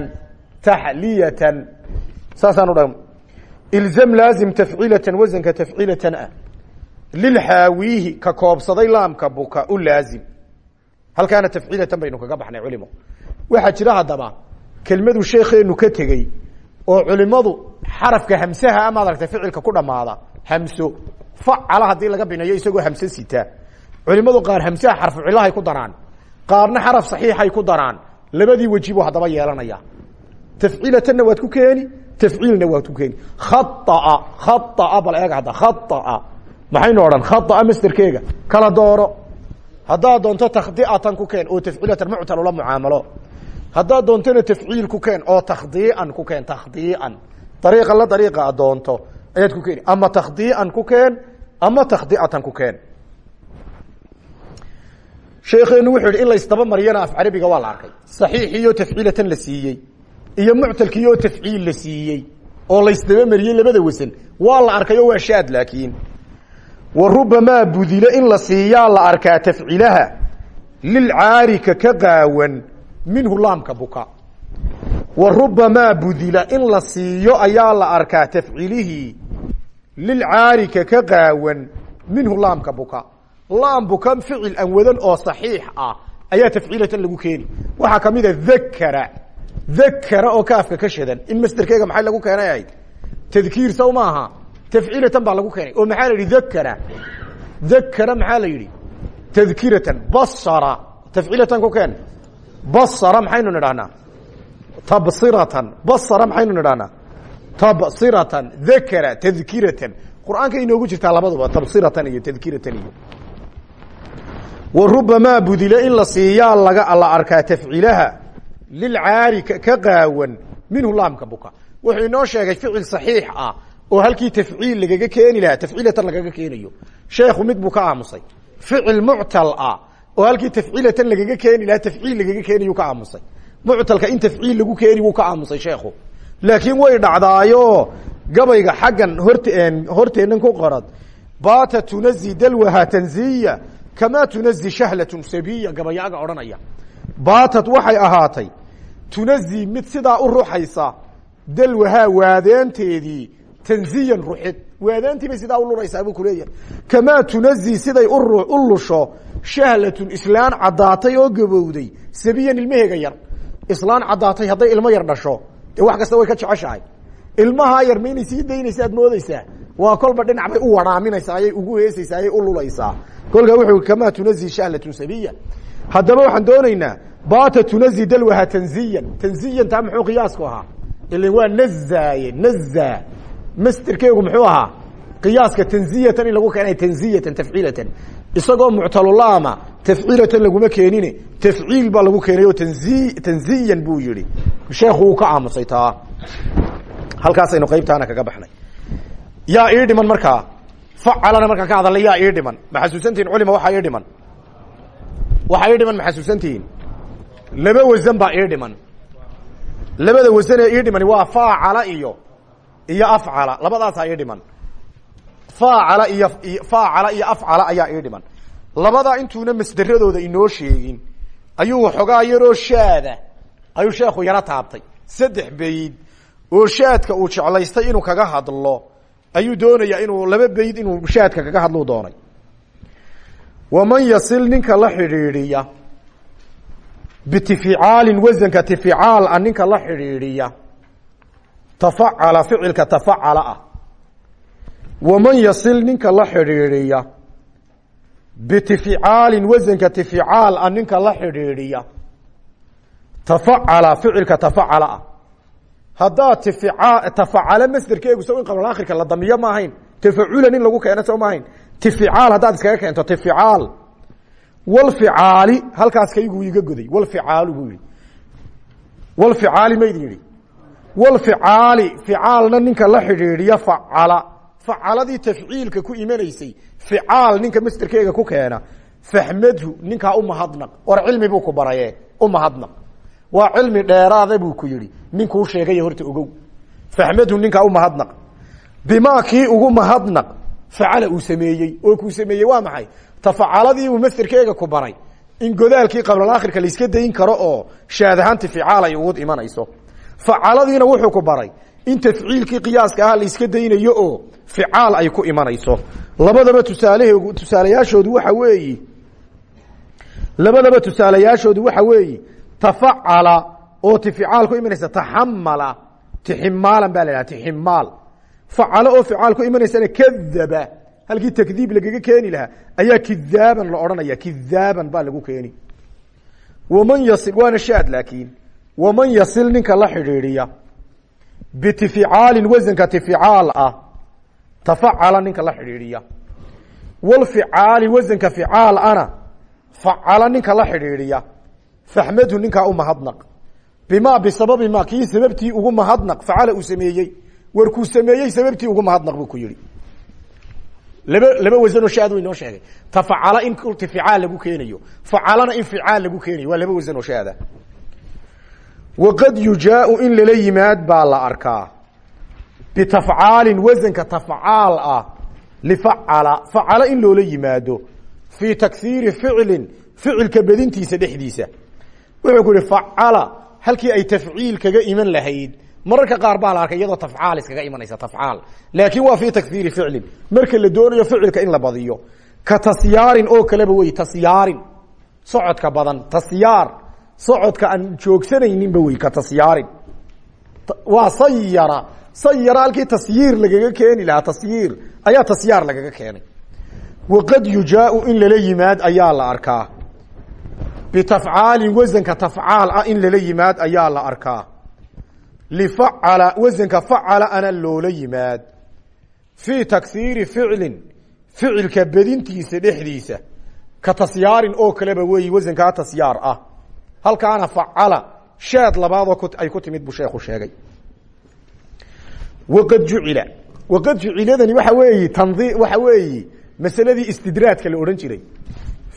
taxliyatan saasaan odhan. Ilzam laazim tafciilatan wasanka tafciilatan ah. Lilxaawiihi ka koobsaday laamka buka u laazim. Halkaana tafciilatan baynu kaga baxnay culimo waxaa jira haddaba kelmadu sheekeenu ka tegey oo culimadu xarafka hamsaha ama aragtay ficilka ku dhamaada hamso facala haddii laga binayo isagoo hamso sita. Culimadu qaar hamsaha xarfu cilahay ku daraan. Qaarna xaraf saxiixay ku daraan. Labadii weji buu haddaba yeelanaya tafciilatanna waad ku keeni tafciilna waad ku keeni. Khaaa khaaa bal eega hadda khaaa maxaynu odhan? Khaaa masterkeega kala dooro. Haddaad doonto takhdiatan ku keen oo tafciilatan muctal ula mucaamalo. Haddaad doontona tafciil ku keen oo takhdiian ku keen takhdiian dariiqa la ayaad ku keeni ama takhdiian ku keen ama takhdiatan ku keen. Sheekeenu wuxuu yihi in laysdaba mariyana af carabiga waa la arkay. Saxiixiyo tafciilatan la siiyey iyo muctalkiioo tafciil la siiyey oo laysdaba mariyey labada wasan waa la arkay oo waa shaad laakiin wa rubamaa in la siiyaa la arkaa tafciilaha lilcaarika ka qaawan minhu laamka buka. Wa budila in la siiyo ayaa la arkaa tafciilihii lilcaarika ka qaawan minhu laamka buka laam buka ficil an wadan oo saxiix ah ayaa tafciilatan lagu keeni waxaa ka mid a dakara dakara oo kaafka ka shadan in masderkeega maxay lagu keenay ahayd tadkiir saw maaha tafciilatan baa lagu keenay oo maxaa la yidhi dakara dakara maxaa la yidhi tadkiratan basara tafciilatan ku keen basara maxaynu nidhahnaa tabsiratan basara maxaynu nidhahnaa tabsiratan dakara tadkiratan qur'aanka inoogu jirtaa labaduba tabsiratan iyo tadkiratan iyo. Wa budile in la siiyaa laga la arkaa tafciilaha lilcaari ka qaawan minhu laamka buka. Wuxuu inoo sheegay ficil saxiix ah oo halkii tafciil lagaga keeni lahaa tafciilatan lagaga keenayo. Sheekhu mid buu ka ficil muctal ah oo halkii tafciilatan lagaga keeni lahaa tafciil lagaga keenayu ka aamusay. Muctalka in tafciil lagu keeni wuu ka aamusay sheekhu laakiin way dhacdaayo gabayga xaggan hort horteennan ku qorad. Bata tunazi dalwaha tanziya kamaa tunazi shahlatun sabiya gabayaaga odhanaya. Baatad waxay ahaatay tunazi mid sidaa u ruxaysa dalwahaa waadeenteedii tanziyan ruxid waadaantii bay sidaa u luraysaa buu kuleeyahay kamaa tunazi siday u lusho shahlatun islaan caddaatay oo gabowday sabiyan ilmaheega yar. Islaan caddaatay hadday ilmo yar dhasho dee wax kasta way ka jeceshahay. Ilmahaa yar ma inay sii daynaysa aad moodeysaa waa kolba dhinac bay u waraaminaysaa ayay ugu heesaysaa ayay u lulaysaa kolkaa wuxuu kamaa tunazi shahlatun sabiya haddaba waxaan doonaynaa bata tunazi dalwaha tanziyan. Tanziyan taa muxuu qiyaasku ahaa? Ilan waa nazaaye naza masterkeegu muxuu ahaa? Qiyaaska tanziyatan lagu keenay tanziyatan tafciilatan. Isagoo muctalulaama tafciilatan laguma keenine tafciil baa lagu keenay oo tanzi tanziyan buu yihi sheekhu wuu ka aamusay taa halkaasaynu qaybtaana kaga baxnay yaa ii dhiman markaa facalana ka hadalnay yaa ii dhiman culima waxaa ii dhiman waxaa ii laba wasan baa ii labada wasan ee ii waa faacala iyo iyo afcala labadaasaa ii dhiman faacala iyo faacala iyo afcala ayaa ii labadaa intuuna masderadooda inoo sheegin ayuu waxoogaa yaroo shaada ayuu sheekhu yaro taabtay. Saddex bayd oo shaadka uu jeclaystay inuu kaga hadlo ayuu doonayaa inuu laba bayd inuu shaadka kaga hadluu doonay. Waman yasil ninka la xidhiidhiya bitificaalin wasanka tificaal a ninka la xidhiidhiya tafacala ficilka tafacala ah. Waman yasil ninka la xidhiidhiya bitificaalin wasanka tificaal a ninka la xidhiidhiya tafacala ficilka tafacala ah haddaa tifica tafacala masderkeegu so in qabla akhirka la damiyo ma ahayn tafaculan in lagu keeno soo ma ahayn tificaal haddaad iskaga keento tificaal walficaali halkaas kaygu iga goday walficaalu buu yihi walficaali maydin yihi walficaali ficaalna ninka la xidhiidhiya facala facaladii tafciilka ku imanaysay ficaal ninka masderkeega ku keena fahmadhu ninkaa umahadnaq war cilmi buu ku baraye umahadnaq waa cilmi dheeraada buu ku yihi ninkuu sheegay horta ogow. Fahmadhu ninkaa umahadnaq bimaa kii ugu mahadnaq facala uu sameeyey. Oo kuu sameeyey waa maxay? Tafacaladii uu masderkeega ku baray. In godaalkii qablaakhirka laiska dayn karo oo shaadahaanti ficaal ay ugu imanayso. Facaladiina wuxuu ku baray in tafciilkii qiyaaska ah laiska daynayo oo ficaal ay ku imanayso. Labadaba tusaalahe tusaalayaashoodu waxa weeyi labadaba tusaalayaashoodu waxa weeyi tafacala oo ti imanaysa taxamala tiximaalan baa la dhaha tiximaal facalo oo ficaal ku imanaysana halkii takdiib lagaga keeni lahaa ayaa kidaaban la odhanaya kidaaban baa lagu keeni. Waman yasil waana shaad laakiin. Waman yasil ninka la xidhiidhiya bitificaalin wasanka tificaal ah tafacala ninka la xidhiidhiya walficaali wasanka ficaal ana facala ninka la xidhiidhiya faxmadhu ninkaa umahadnaq bimaa bisababi ma kii sababtii ugu mahadnaq facala uu sameeyey warkuu sameeyey sababtii ugu mahadnaq buu ku yihi laba laba wasanoo shaad u inoo sheegay tafacala in tificaal lagu keenayo facalana in ficaal lagu keenayo waa laba wasanoo shaada waqad yujaau in lala yimaad baa la arkaa bitafcaalin wasanka tafcaal ah lifacala facala in loola yimaado fii takhiiri ficilin ficilka bedintiisa dhexdiisa wuxuu ku yihi facala halkii ay tafciil kaga iman lahayd mararka qaar baa la arkay iyadoo tafcaal iskaga imanaysa tafcaal laakin waa fi takhiiri ficlin marka la doonayo ficilka in la badiyo ka tasyaarin oo kaleba wey tasyaarin socodka badan tasyaar socodka aan joogsanayninba wey ka tasyaarin. Waa sayara sayara halkii tasyiir lagaga keeni lahaa tasyiir ayaa tasyaar lagaga keenay. Waqad yujaau in lala yimaad ayaa la arkaa. Bitafcaalin wasanka tafcaal ah in lala yimaad ayaa la arkaa. Lifacala wasanka facala ana loola yimaad. Fii taksiiri ficlin ficilka bedintiisa dhexdiisa. Ka tasyaarin oo kaleba weeyi wasankaa tasyaar ah halkaana facala shaad labaadoo ay ku timid buu sheekhu sheegay. Waqad jucila waqad juciladani waxa weeyi tandi waxa weeyi masaladii istidraadka la odhan jiray.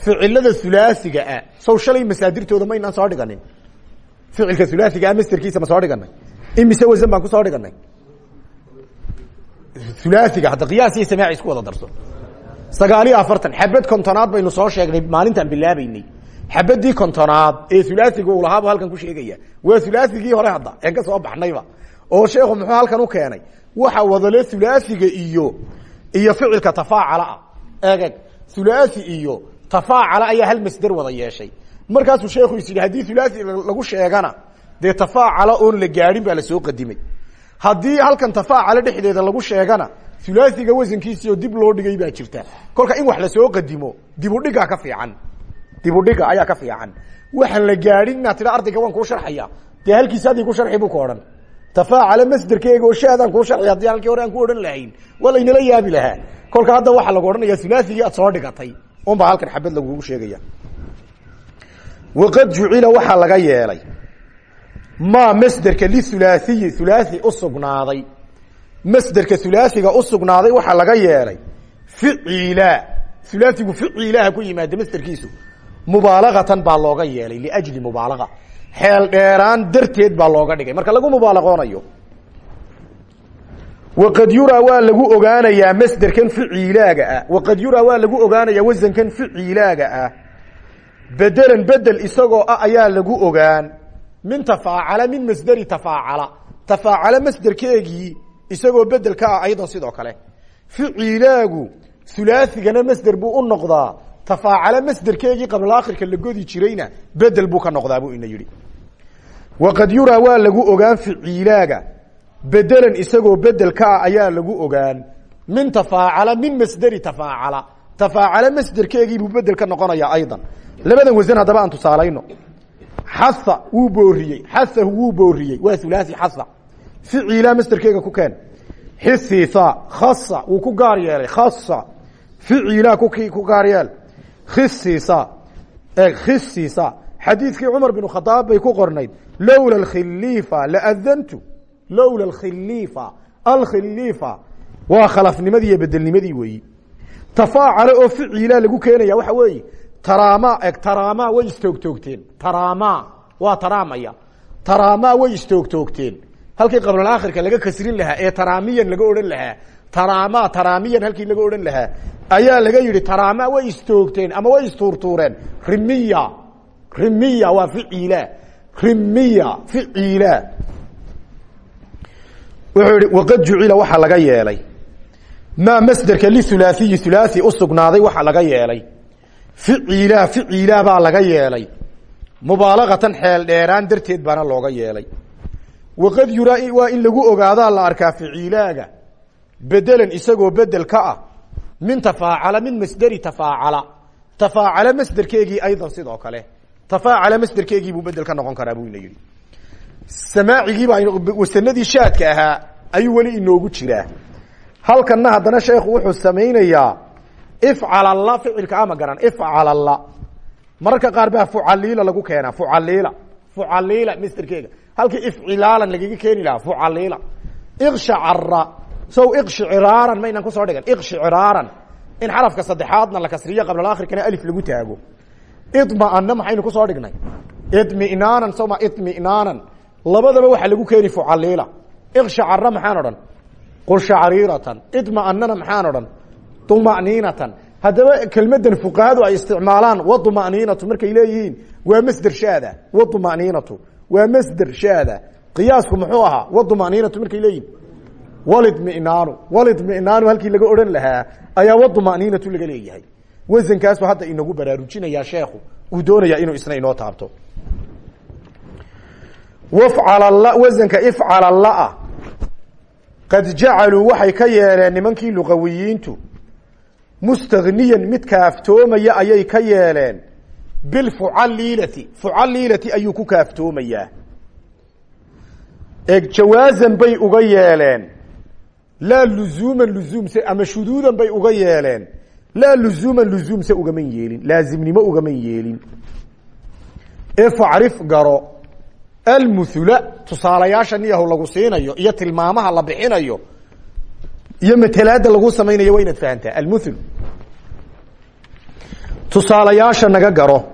Ficilada hulaasiga ah. Sow shalay masaadirtooda ma ynaan soo dhiganin ficilka hulaasiga ah masterkiisa ma soo dhiganay imise wasan baan ku soo dhiganay hulaasiga hadda qiyaas iyo samaaci isku wada darso. Sagaal iyo afartan xabad kontonaad baynu soo sheegnay maalintaan bilaabeynay xabadii kontonaad ee hulaasiga uu lahaaba halkan ku sheegaya. Waa hulaasigii hore hadda een ka soo baxnayba. Oo sheekhu muxuu halkan u keenay? Waxa wadale hulaasiga iyo iyo ficilka tafaacala ah. Hulaasi iyo tafaacala ayaa hal masder wada yeeshay. Markaasuu sheekhu is yidhi haddii hulaasi lagu sheegana dee tafaacala oon la gaadhin baa la soo qadimay. Haddii halkan tafaacala dhexdeeda lagu sheegana hulaasiga wasankiisioo dib loo dhigay baa jirta. Kolka in wax la soo qadimo dibudhigaa ka fiican dibudhiga ayaa ka fiican. Waxaan la gaadhin inaad tidha ardayga waan kuu sharxaya dee halkiisa haddii ku sharxi buu ka tafaacala masderkeega oo shaadaan kuu sharxi haddii halkii hore aan ku odhan lahayn waa laynala yaabi lahaa. Kolka hadda waxaa lagu odhanaya hulaasigii soo dhigatay un baa halkan xabad lagugu sheegaya. Waqad jucila waxaa laga yeelay maa masderka lihulaasiyi hulaasi usugnaaday masderka hulaasiga usugnaaday waxaa laga yeelay ficiila hulaasigu ficiilaha ku yimaada masderkiisu mubaalagatan baa looga yeelay liajli mubaalaga xeel dheeraan darteed baa looga dhigay. Marka lagu mubaalaqoonayo waqad yuraa waa lagu ogaanayaa masderkan ficiilaaga ah. Waqad yuraa waa lagu ogaanayaa wasankan ficiilaaga ah. Bedelan bedel isagoo ah ayaa lagu ogaan. Min tafaacala min masderi tafaacala. Tafaacala masderkeegii isagoo bedel ka ah aydan sidoo kale. Ficiilaagu hulaasigana masder buu u noqdaa tafaacala masderkeegii qablaakhirka la godi jirayna bedel buu ka noqdaa buu ina yidhi. Waqad yuraa waa lagu ogaan ficiilaaga bedelan isagoo bedel ka ah ayaa lagu ogaan. Min tafaacala min masderi tafaacala. Tafaacala masderkeegiibuu bedel ka noqonayaa aydan. Labadan wasan haddaba aan tusaalayno. Xaa wuu booriyey xaahu wuu booriyey waa hulaasi xaa ficiila masderkeega ku keen. Xisiisa khasa wuu ku gaar yeelay khasa ficiila ku gaar yeel khisiisa eeg khisiisa. Xadiidkii cumar bin khadaab bay ku qornayd lowla alkhiliifa laadantu lowla alkhiliifa alkhiliifa waa khalafnimadii iyo bedelnimadii weeyi. Tafaacale oo ficiila lagu keenaya waxa weeye tarama eg tarama way istoogtoogteen. Tarama waa taraamaya. Tarama way istoogtoogteen. Halkii qablaakhirka laga kasrin lahaa ee taraamiyan laga odhan lahaa tarama taraamiyan halkii laga odhan lahaa. Ayaa laga yihi tarama way istoogteen ama way istuurtuureen. Rimiya. Rimiya waa ficiila rimiya ficiila wuxuu yihi waqad jucila waxaa laga yeelay. Maa masderka lihulaasiyi hulaasi usugnaaday waxaa laga yeelay. Ficiila ficiila baa laga yeelay. Mubaalagatan xeel dheeraan darteed baana looga yeelay. Waqad yuraa waa in lagu ogaadaa la arkaa ficiilaaga bedelan isagoo bedel ka ah min tafaacala min masderi tafaacala. Tafaacala masderkeegii aydan sidoo kale. Tafaacala masderkeegii buu bedel ka noqon karaa buu ina yihi samaacigiibaa wasanadii shaadka ahaa ayuu weli inoogu jiraa. Halkanna haddana sheekhu wuxuu samaynayaa ifcalalla ficilka ama garan ifcalalla mararka qaar baa fucaliila lagu keenaa fucaliila fucaliila masderkeega. Halkii ifcilaalan lagaga keeni lahaa fucaliila. Ikshacara sow ikshiciraaran maynaan ku soo dhigan ikshiciraaran in xarafka saddexaadna la kasriyo qablaakhirkana alif lagu taago. Idmaana maxaynu ku soo dhignay. Idminaanan soma idminaanan. Labadaba waxaa lagu keeni fucaliila ikshacara maxaan odhan? Qulshacariiratan idmaanana maxaan odhan? Dumaniinatan haddaba kelmadan fuqahadu ay isticmaalaan wadumaninatu markay leeyihiin waa masder shaada wadumaninatu waa masder shaada. Qiyaasku muxuu ahaa wadumaninatu markay leeyihiin walidminaanu walidminaanu halkii laga odhan lahaa ayaa wadumaninatu laga leeyahay. Wasankaasu hadda inagu baraarujinayaa sheekhu. Uu doonayaa inuu isna inoo taabto. Wasanka ifcalalla qad jacaluu waxay ka yeeleen nimankii luqawiyiintu mustagniyan mid kaaftoomaya ayay ka yeeleen. Bilfucaliilati fucaliilati ayuu ku kaaftoomayaa eeg jawaazan bay uga yeeleen laa luzuuman luzuumse ama shuduudan bay uga yeeleen laa luzuuman luzuumse ugaman yeelin. Laazimnimo ugaman yeelin. Ee facrif garo almuhula tusaalayaasha niyahu lagu siinayo iyo tilmaamaha la bixinayo iyo matelaada lagu samaynayo waa inaad fahantaa almuhul tusaalayaasha naga garo.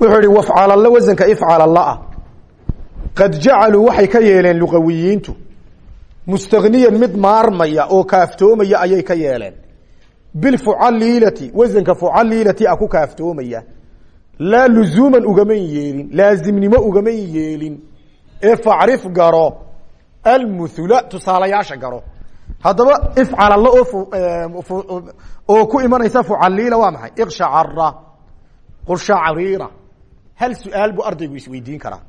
Wuxuu ihi wafcalalla wasanka ifcalallah qad jacaluu waxay ka yeeleen luqawiyiintu mustagniyan mid maarmaya oo kaaftoomaya ayay ka yeeleen. Bilfucaliilati wasanka fucaliilati a ku kaaftoomaya. Laa luzuuman ugaman yeelin laazimnimo ugaman yeelin. Ee facrif garo almuhula tusaalayaasha garo. Haddaba ifcalalla oo oo ku imanaysa fucaliila waa maxay? Iqshacara qulshacariira hal su'aal buu ardaygu isweydiin karaa.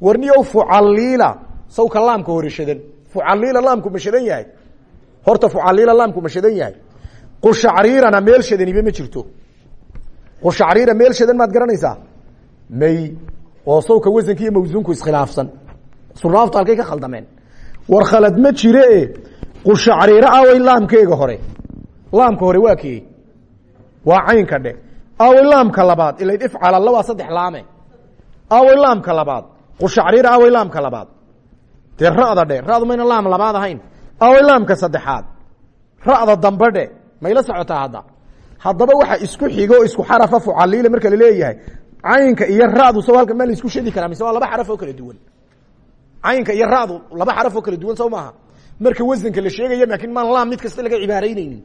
Warniyow fucaliila sawka laamka hore shadan fucaliila laamku ma shadan yahay? Horta fucaliila laamku ma shadan yahay. Qulshacriirana meel shadaniba ma jirto. Qulshacriira meel shadan maad garanaysaa? May oo sawka wasanka iyo mawsuunku iskhilaafsan. Suraaftu halkay ka khaldameen. War khalad ma jire qulshacriira away laamkeega hore. Laamka hore waa kee? Waa caynka dhe. Away laamka labaad. Ilayd ifcalalla waa saddex laame. Away laamka labaad. Qushacriir away laamka labaad dee ra'da dhe ra'du mayna laam labaad ahayn. Away laamka saddexaad. Ra'da dambe dhe mayla socotaa hadda. Haddaba waxa isku xigo isku xarafa fucaliila marka la leeyahay caynka iyo ra'du soo halka isku shadi karaa mise waa laba xaraf oo kala duwan. Caynka iyo ra'du laba xaraf oo kala duwan soo maaha. Marka wasanka la sheegaya laakiin maan laam mid kasta laga cibaaraynaynin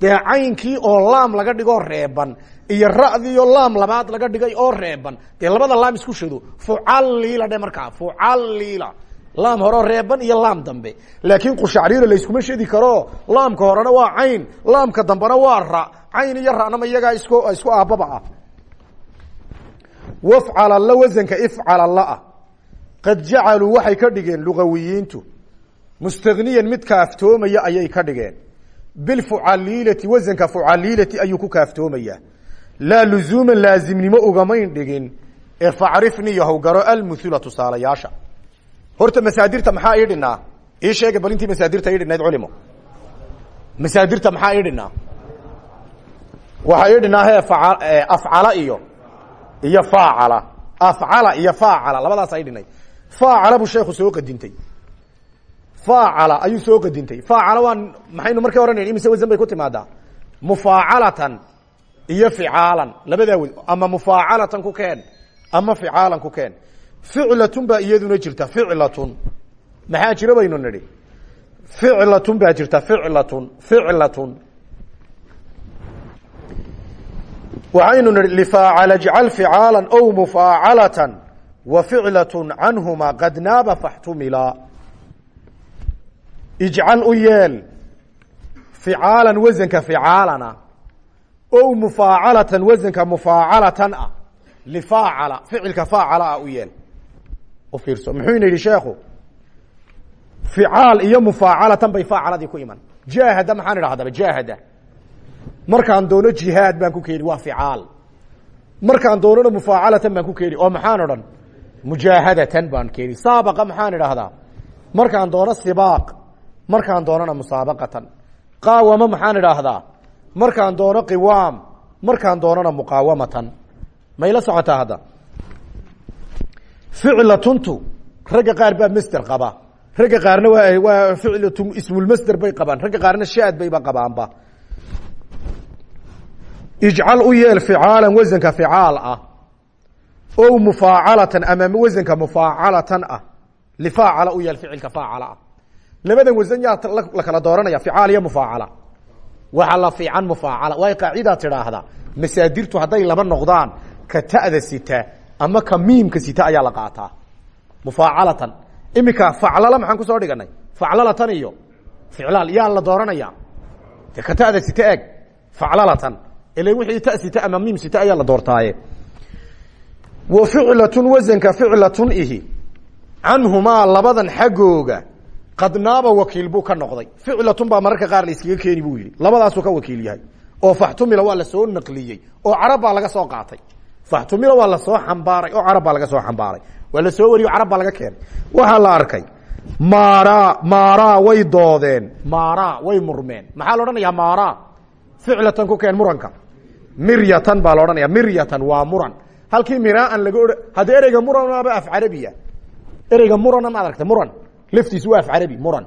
dee caynkii oo laam laga dhigoo reeban. Iyo ra'diioo laam labaad laga dhigay oo reeban. Dee labada laam isku shado fucaliila dhe markaa fucaliila laam horeo reeban iyo laam dambe. Laakiin qushacriira layskuma shadi karo. Laamka horena waa cayn. Laamka dambena waa ra. Cayn iyo ra'nama iyagaa isku isku aabbaba ah. Wafcalalla wasanka ifcalalla qad jacaluu waxay ka dhigeen lugawiyiintu. Mustagniyan mid kaaftoomaya ayay ka dhigeen. Bilfucaliilati wasanka fucaliilati ayuu ku kaaftoomayaa. Laa luzuuman laazimnimo ugamayn dhigin. Ee facrifni yahow garo almuhula tusaalayaasha horta masaadirta maxaa ii dhinaa ii sheega bal intii masaadirta ii dhinayd culimo masaadirta maxaa ii dhinaa waxaa ii dhinaa afcala iyo iyo faacala. Afcala iyo faacala labadaas ay dhinay faacala buu soo qadintay faacala ayuu soo qadintay faacala waa maxaynu markii ohanay imise wasan bay ku timaadaa. Mufaacalatan iyo ficaalan. Labadaa ama mufaacalatan ku keen ama ficaalan ku keen ficlatun baa iyaduna jirta ficlatun. Maxaa jira baynu nidhi? Ficlatun baa jirta ficlatun ficlatun. Waxaynu nihi lifaacala jcal ficaalan ow mufaacalatan wa ficlatun canhuma qad naaba faxtumila. Ijcal u yeel ficaalan wasanka ficaalana ow mufaacalatan wasanka mufaacalatan ah. Lifaacala ficilka faacala ah u yeel u fiirso. Muxuuna yidhi sheekhu ficaal iyo mufaacalatan bay faacaladii ku iman. Jaahada maxaan idhahdaba jaahada. Markaan doono jihaad baan ku keeni waa ficaal. Markaan doonona mufaacalatan baan ku keeni oo maxaan odhan mujaahadatan baan keeni. Saabaqa maxaan idhaahdaa? Markaan doono sibaaq markaan doonona musaabaqatan. Qaawamo maxaan idhaahdaa? Markaan doono qiwaam markaan doonona muqaawamatan. Mayla socotaa hadda ficlatuntu ragga qaar baa masder qaba. Ragga qaarna waa ficlatun ismulmasder bay qabaan. Ragga qaarna shaad bayba qabaanba. Ijcal u yeel ficaalan wasanka ficaal ah. Ow mufaacalatan ama wasanka mufaacalatan ah. Lifaacala u yeel ficilka faacala ah. Labadan wasan yaa la kala dooranaya ficaal iyo mufaacala. Waxa la fiican mufaacala. Waay qaacidaa tidhaahdaa. Masaadirtu hadday laba noqdaan ka ta'da sita ama ka miimka sita ayaa la qaataa. Mufaacalatan. Imika faclala maxaan ku soo dhiganay? Faclalatan iyo ficlaal yaa la dooranaya. De ka ta'da sita eeg faclalatan. Ila wixii ta sita ama miim sita ayaa la doortaaye. Wa ficlatun wasanka ficlatun ihi. Canhumaa labadan xaggooga qad naaba wakiil buu ka noqday. Ficlatun baa mararka qaar la iskaga keeni buu yihi labadaasuu ka wakiil yahay. Oo faxtumila waa la soo naqliyey. Oo carab baa laga soo qaatay faxtumila waa la soo xambaaray oo carab baa laga soo xambaaray. Waa la soo wariyo carab baa laga keenay. Waxaa la arkay mara mara way doodeen. Mara way murmeen. Maxaa la odhanayaa mara ficlatan ku keen muranka. Miryatan baa la odhanaya miryatan waa muran. Halkii miraan laga o haddii ereyga muranaba af carabiya. Ereyga murana ma aragta muran. Laftiisu waa af carabi muran.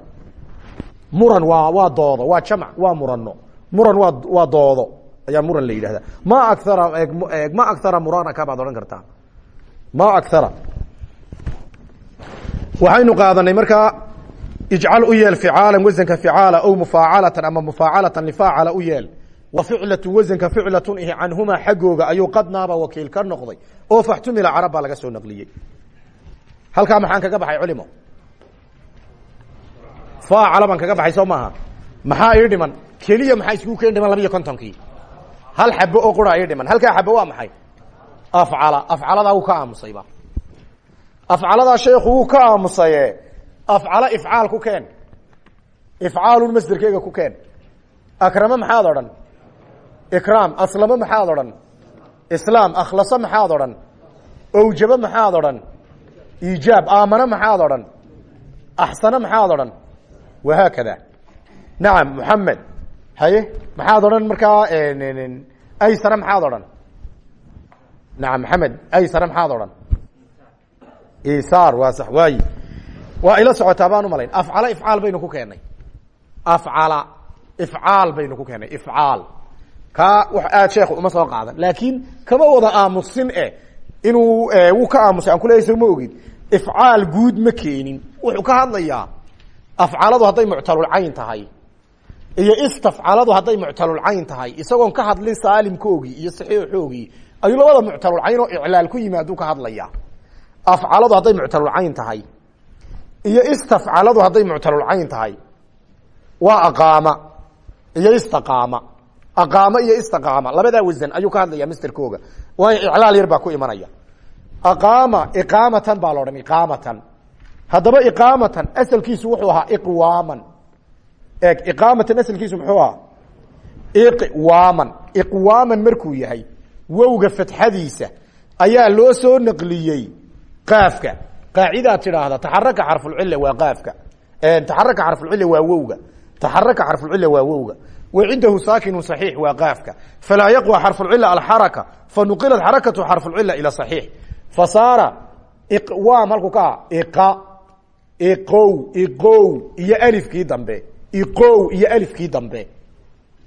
Muran waa waa doodo waa jamc waa murano muran waa waa doodo ayaa muran la yidhahda ma aara ma aara muranaka baad odhan kartaa. Ma aara waxaynu qaadanay markaa ijcal u yeel ficaala wasanka ficaala ow mufaacalatan ama mufaacalatan lifaacala u yeel wa ficlatu wasanka ficlatun ihi canhumaa xaggooga ayuu qadnaaba wakiil ka noqday. Oo faxtumila carab baa laga soo naqliyey. Halkaa maxaan kaga baxay culimo? Faacala baan kaga baxay soo maaha? Maxaa ii dhiman? Keliya maxaa iskugu keen dhiman labiiyo kontonkii hal xabo oo qura ii dhiman. Halkaa xabo waa maxay? Afcala. Afcaladaa wuu ka aamusayba afcaladaa sheekhu wuu ka aamusaye afcala ifcaal ku keen. Ifcaalun masderkeega ku keen. Akrama maxaad odhan? Ikraam. Aslamo maxaad odhan? Islaam. Akhlaso maxaad odhan? Owjabo maxaad odhan? Iijaab aamano maxaad odhan? Axsano maxaad odhan? Wahaakada nacam muxamed haye maxaad odhan markaa aysara maxaad odhan? Nacam maxamed aysara maxaad odhan? Isaar waa sax waayi. Waa ila socotaa baan umalayn afcala ifcaal baynu ku keenay. Afcala ifcaal baynu ku keenay ifcaal. Kaa wax aad sheekhu uma soo qaadan. Laakiin kama wada aamusin e inuu wuu ka aamusay aan kuleeyahy soo ma ogid. Ifcaal guud ma keenin. Wuxuu ka hadlayaa afcaladu hadday muctalulcayn tahay iyo istafcaladu hadday muctalulcayn tahay isagoon ka hadlin saalimkoogii iyo saxiixoogii ayuu labada muctalulcayn oo iclaal ku yimaaduu ka hadlaya afcaladu hadday muctalulcayn tahay iyo istafcaladu hadday muctalulcayn tahay waa aqaama iyo istaqaama. Aqaamo iyo istaqaama labadaa wasan ayuu ka hadlaya masterkooga waayo iclaal yar baa ku imanaya. Aqaama iqaamatan baa la odhan iqaamatan. Haddaba iqaamatan asalkiisu wuxuu ahaa iqwaaman eeg iqaamatan asalkiisu muxuu ahaa? Iqwaaman iqwaaman markuu yahay wowga fatxadiisa ayaa loo soo naqliyey qaafka. Qaacidaad tidhaahda taxaraka xarfulcila waa qaafka. Taxaraka xarfulcila waa wowga. Taxaraka xarfulcila waa wowga. Wa cindahu saakinu صaxiix waa qaafka. Falaa yaqwa xarfulcila alxaraka fanuqilat xarakatu xarfulcila ila صaxiix fasaara iqwaam halku ka iqa. Iqow iqow iyo alifkii dambe iqow iyo alifkii dambe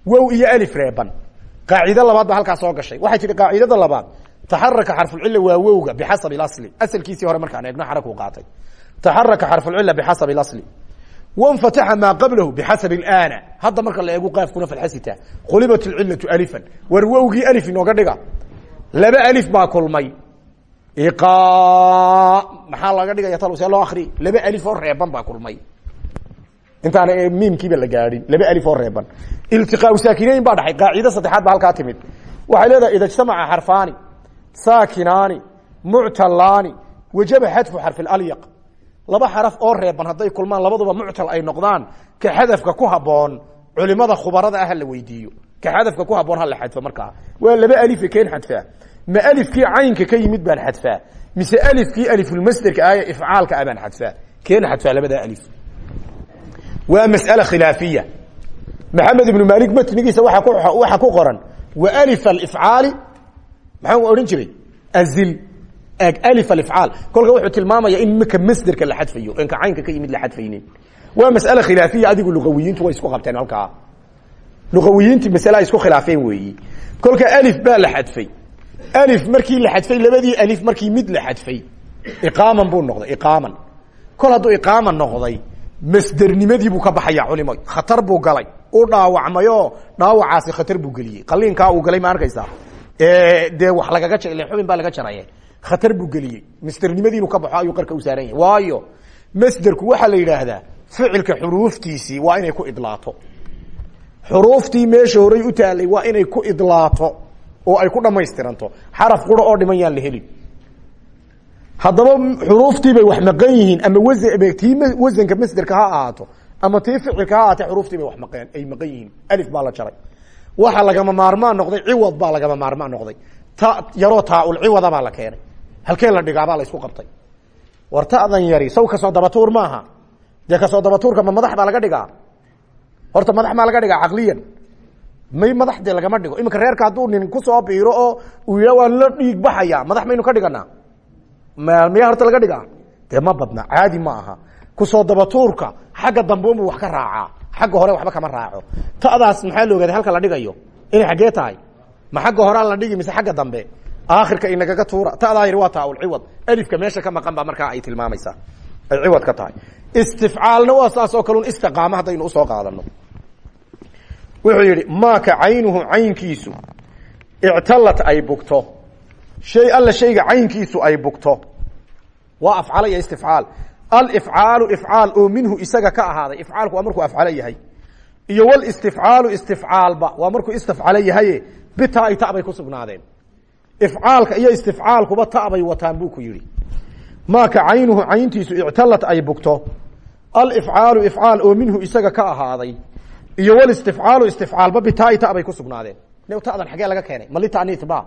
wow iyo alif reeban qaacido labaad ba halkaa soo gashay waxay tihi qaacidada labaad taxaraka xarfulcila waa wowga bixasab اasli asalkiisii hore markaan eegno xaraku qaatay taxaraka xarfulcila bixasab اasli wanfataxa maa qablahu bixasab اana hadda marka la eegu qaafkuna fadxasita qulibat اcilatu alifan war wowgii alif inooga dhiga laba alif baa kulmay maxaa laga dhigaya tal see loo akri laba alif oo reeban baa kulmay intaana miimkiiba la gaadhin. Laba alif oo reeban. Iltiqaau saakinayn baa dhaxay qaacida saddexaad ba halkaa timid. Waxay leedahay ida ijtamaca xarfaani saakinaani muctalaani wajaba xadfu xarfi alyaq. Laba xaraf oo reeban hadday kulmaan labaduba muctal ay noqdaan. Ka xadafka ku haboon culimada khubarada ah hala weydiiyo. Ka xadafka ku haboon hala xadfo markaa. Waa laba alife keen xadfaa. Ma alifkii caynka ka yimid baan xadfaa. Mise alifkii alifulmasderka ee ifcaalka ah baan xadfaa. Keena xadfaa labadaa alif waa mas'ale khilaafiya. Maxamed ibnu maalik matnigiisa waa ku waxaa ku qoran. Wa alif alifcaali maxaan odhan jiray? Azil. Alif alifcaal kolka wuxuu tilmaamaya in maka masderka la xadfayo enka caynka ka yimid la xadfaynin. Waa mas'ale khilaafiya adigu luqawiyiintu way isku qabteen halkaa. Luqawiyiintii masale ay isku khilaafeen weeyi. Kolka alif baa la xadfay. Alif markii la xadfay labadii alif markii mid la xadfay iqaaman buu noqday iqaaman. Kol hadduu iqaaman noqday masdernimadii buu ka baxaya culimo khatar buu galay. U dhaawacmayo dhaawacaasi khatar buu geliyey. Qaliinkaa uu galay ma arkaysaa dee wax lagaga jar xubin baa laga jaraye. Khatar buu geliyey. Masdernimadiinu ka baxo ayuu qarka u saaran yahay. Waayo masderku waxaa la yidhaahdaa ficilka xuruuftiisii waa inay ku idlaato. Xuruuftii meesha horay u taalay waa inay ku idlaato oo ay ku dhamaystiranto xaraf qura oo dhiman yaan la helin haddaba xuruuftii bay wax maqan yihiin ama tii wasanka masderka ha ahaato ama tii ficilka ha ahaatee xuruuftii bay wax maqeen ay maqan yihiin. Alif baa la jaray. Waxa lagama maarmaan noqday ciwad baa lagama maarmaan noqday. Ta yaroo taaulciwada baa la keenay. Halkee la dhigaabaa la isku qabtay. War ta'dan yari saw ka soo dabatuur maaha. Dee ka soo dabatuurka ma madax baa laga dhigaa? Horta madax maa laga dhigaa caqliyan. May madax dee lagama dhigo? Iminka reerka hadduu nin ku soo biiro oo uu yidha la dhiig baxaya madax maynu ka dhiganaa miyaa horta laga dhigaa? Dee ma badna caadi ma aha. Kusoo dabatuurka xagga dambe unbu wax ka raacaa xagga hore waxba kama raaco. Ta'daas maxaa la ogaaday halka la dhigayo? Inay xaggee tahay. Ma xagga horaa la dhigi mise xagga dambe? Aakhirka inagaga tuura. Ta'daa yari waa taaulciwad alifka meesha ka maqan baa markaa ay tilmaamaysaa. Ay ciwad ka tahay. Istifcaalna waa saas oo kalun istiqaamo haddaynu u soo qaadano wuxuu yidhi maaka caynuhu caynkiisu ictalat ay bugto shay alla shayga caynkiisu ay bugto. Waa afcala iyo istifcaal. Alifcaalu ifcaal oo minhu isaga ka ahaaday. Ifcaalku waa markuu afcalo yahay. Iyo walistifcaalu istifcaalba waa markuu istifcalo yahaye bitaa ta bay ku sugnaadeen. Ifcaalka iyo istifcaalkuba ta bay wataan buu ku yidhi. Maaka caynuhu cayntiisu ictalat ay bugto. Alifcaalu ifcaal oo minhu isaga ka ahaaday. Iyo walistifcaalu istifcaalba bitaa ta bay ku sugnaadeen. Tadan xagee laga keenay. Malitaniba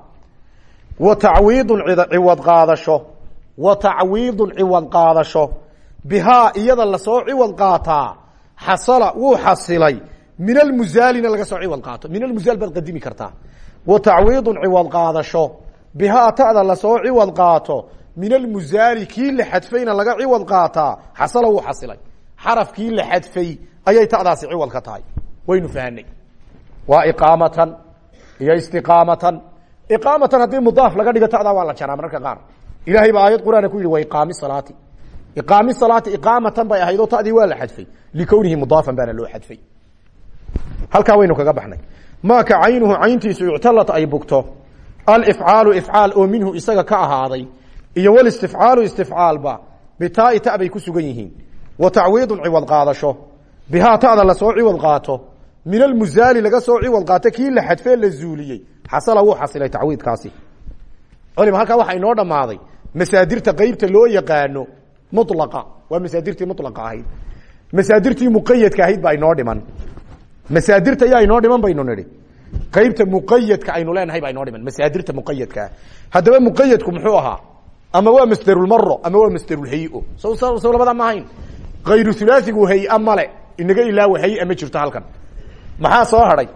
wa tacwiidun ciwad qaadasho. Wa tacwiidun ciwad qaadasho. Bihaa iyada la soo ciwad qaataa xasala wuu xasilay. Min almuzaalina laga soo ciwad qaato. Min almuzaal baad qadimi kartaa. Wa tacwiidun ciwad qaadasho. Bihaa ta'da la soo ciwad qaato. Min almuzaali kii la xadfayna laga ciwad qaataa xasala wuu xasilay. Xarafkii la xadfay ayay iqaamatan haddii mudaaf laga dhigo ta'daa waa la jaraa mararka qaar ilahay baa aayad qur'aana ku yidhi wa iqaami salaati iqaami salaati iqaamatan bay ahayd oo waa la xadfay likownihi mudaafan baana loo xadfay halkaa waynu kaga baxnay maaka caynuhu cayntiisu ictalat ay bugto alifcaalu ifcaal oo minhu isaga ka ahaaday iyo walistifcaalu istifcaalba bitaai ta bay ku sugan yihiin wa tacwiidun ciwad qaadasho bihaa ta'da la soo ciwad qaato min almuzaali laga soo ciwad qaato kii la xadfee la zuuliyey xasala wuu xasilay tacwiidkaasi. Culima halkaa waxaa inoo dhammaaday masaadirta qeybta loo yaqaano mulaqa waa masaadirtii mulaqa ahayd. Masaadirtii muqayadka ahayd baa inoo dhiman. Masaadirta yaa inoo dhiman baynu nihi qeybta muqayadka aynu leenahay baa inoo dhiman. Masaadirta muqayadkaa haddaba muqayadku muxuu ahaa? Ama waa masderulmaro ama waa masderulhayo so sow labada ma ahayn. Kayru hulaasigu hay'a male inaga ilaawa hay'a ma jirto halkan. Maxaa soo hadhay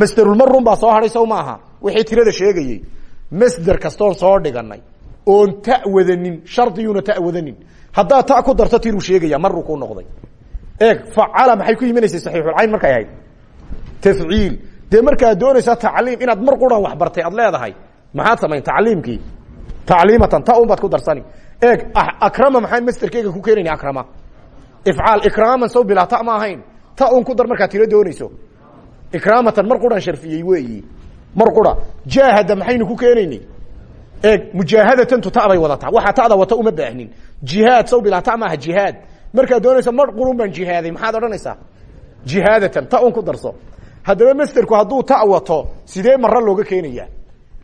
masderulmarun baa soo hadhay sow ma aha wixii tirada sheegayey. Masder kastoon soo dhiganay oon ta wadanin shardiyuuna ta wadanin haddaad ta ku darto tiruu sheegaya maruu ku noqday. Eeg facala maxay ku imanaysay saxiixulcayn markay ahayd? Tafciil. Dee markaad doonaysaa tacliim inaad mar quran wax bartay aad leedahay. Maxaad samayn tacliimkii? Tacliimatan ta un baad ku darsani. Eeg akrama maxaa masderkeyga ku keenayna akrama? Ifcaal ikraaman sow bilaa ta ma ahayn. Ta un ku dar markaad tiro doonayso ikraamatan mar quran sharfiyey weeyi. Mar qura jaahada maxaynu ku keenayni? Eeg mujaahadatantu ta bay wadataa waxaa ta'da wata uma baahnin. Jihaad sow bilaa ta maaha jihaad. Markaad doonaysa mar qurun baan jihaaday maxaad odhanaysaa? Jihaadatan ta un ku darso. Haddaba masderku hadduu ta wato sidee maro looga keenaya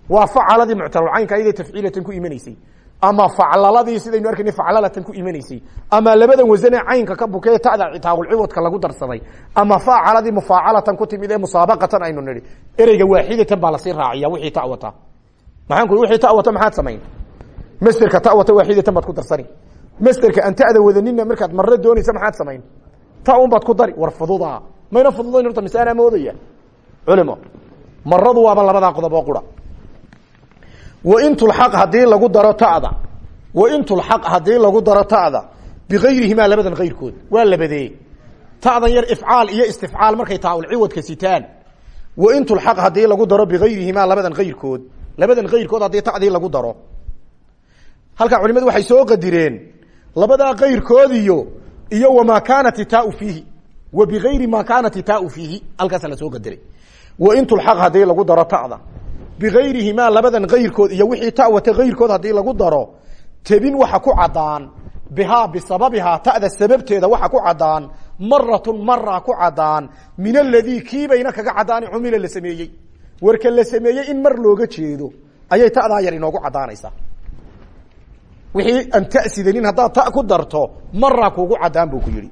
waa facaladii muctalulcaynka ayadee tafciilatan ku imanaysay ama faclaladii sidaynu arkayna faclalatan ku imanaysay. Ama labadan wasane caynka ka bukee tada citaaqulciwadka lagu darsaday. Ama facaladii mufaacalatan ku timid ee musaabaqatan aynu nihi ereyga waaxidatan baa la sii raaciya wixii ta wata maxaan ku wixii ta wata maxaad samayn? Masderka ta wata waaxidatan baad ku darsani. Masderka aan ta'da wadanina markaad marre doonaysa maxaad samayn? Ta un baad ku dari war mayna fududayn horta mise anaa moodaya? Culimo maradu waaba labadaa qodob oo qura wain tulxaq haddii lagu daro ta'da. Wain tulxaq haddii lagu daro ta'da. Bikayrihimaa labadan kayrkood waa labadee ta'dan yar ifcaal iyo istifcaal markay taaulciwadka sitaan. Wain tulxaq haddii lagu daro bikayrihimaa labadan kayrkood labadan kayrkood haddii ta'dii lagu daro. Halkaa culimadu waxay soo qadireen labadaa kayrkood iyo wamaa kaanat itaau fiihi. Wa bigayri maa kaanat itaau fiihi. Halkaasa la soo qadiray. Wain tulxaq haddii lagu daro ta'da bikayrihimaa labadan kayrkood iyo wixii ta wata kayrkood haddii lagu daro tebin waxa ku cadaan bihaa bisababihaa ta'da sababteeda waxa ku cadaan maratun mara ku cadaan min aladii kiibayna kaga cadaani cumila la sameeyey. Warka la sameeyey in mar looga jeedo ayay ta'daa yar inoogu cadaanaysaa wixii aan ta sidanin haddaad ta ku darto maraa kuugu cadaan buu ku yidhi.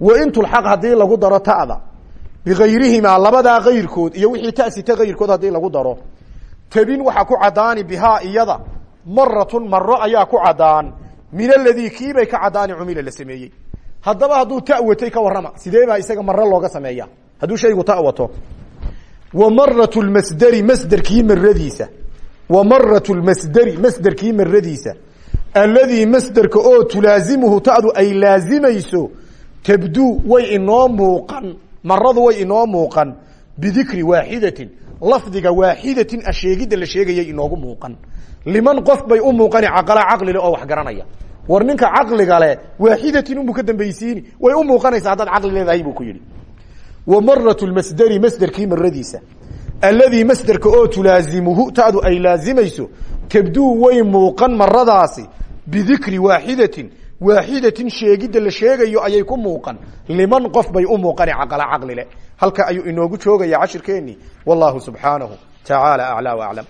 Wain tulxaq haddii lagu daro ta'da bikayrihimaa labadaa kayrkood iyo wixii tasita kayrkood haddii lagu daro tabin waxaa ku caddaani bihaa iyada maratun maro ayaa ku caddaan min aladii kiibay ka caddaani cumila la sameeyey haddaba hadduu ta watay ka warrama sidee baa isaga maro looga sameeya hadduu shaygu ta wato wa marat lmasderi masderkii maradiisa wa marat lmasderi masderkii maradiisa alladii masderka oo tulaazimuhu ta'du ay laazimayso tabduu way inoo muuqan maradu way inoo muuqan bidikri waaxidatin lafdiga waaxidatin a sheegidda la sheegayay inoogu muuqan. Liman qof bay u muuqani caqala caqlile oo wax garanaya. War ninka caqliga leh waaxidatin unbuu ka dambaysiini way u muuqanaysaa haddaad caqli leedahay buu ku yidhi. Wa marat lmasderi masderkii maradiisa alladii masderka oo tulaazimuhu ta'du ay laazimayso tabduu way muuqan maradaasi bidikri waaxidatin waaxidatin sheegidda la sheegayo ayay ku muuqan. Liman qof bay u muuqani caqala caqlile. Halka ayuu inoogu joogaya cashirkeennii. Wallahu subxaanahu tacaala aclaa aclam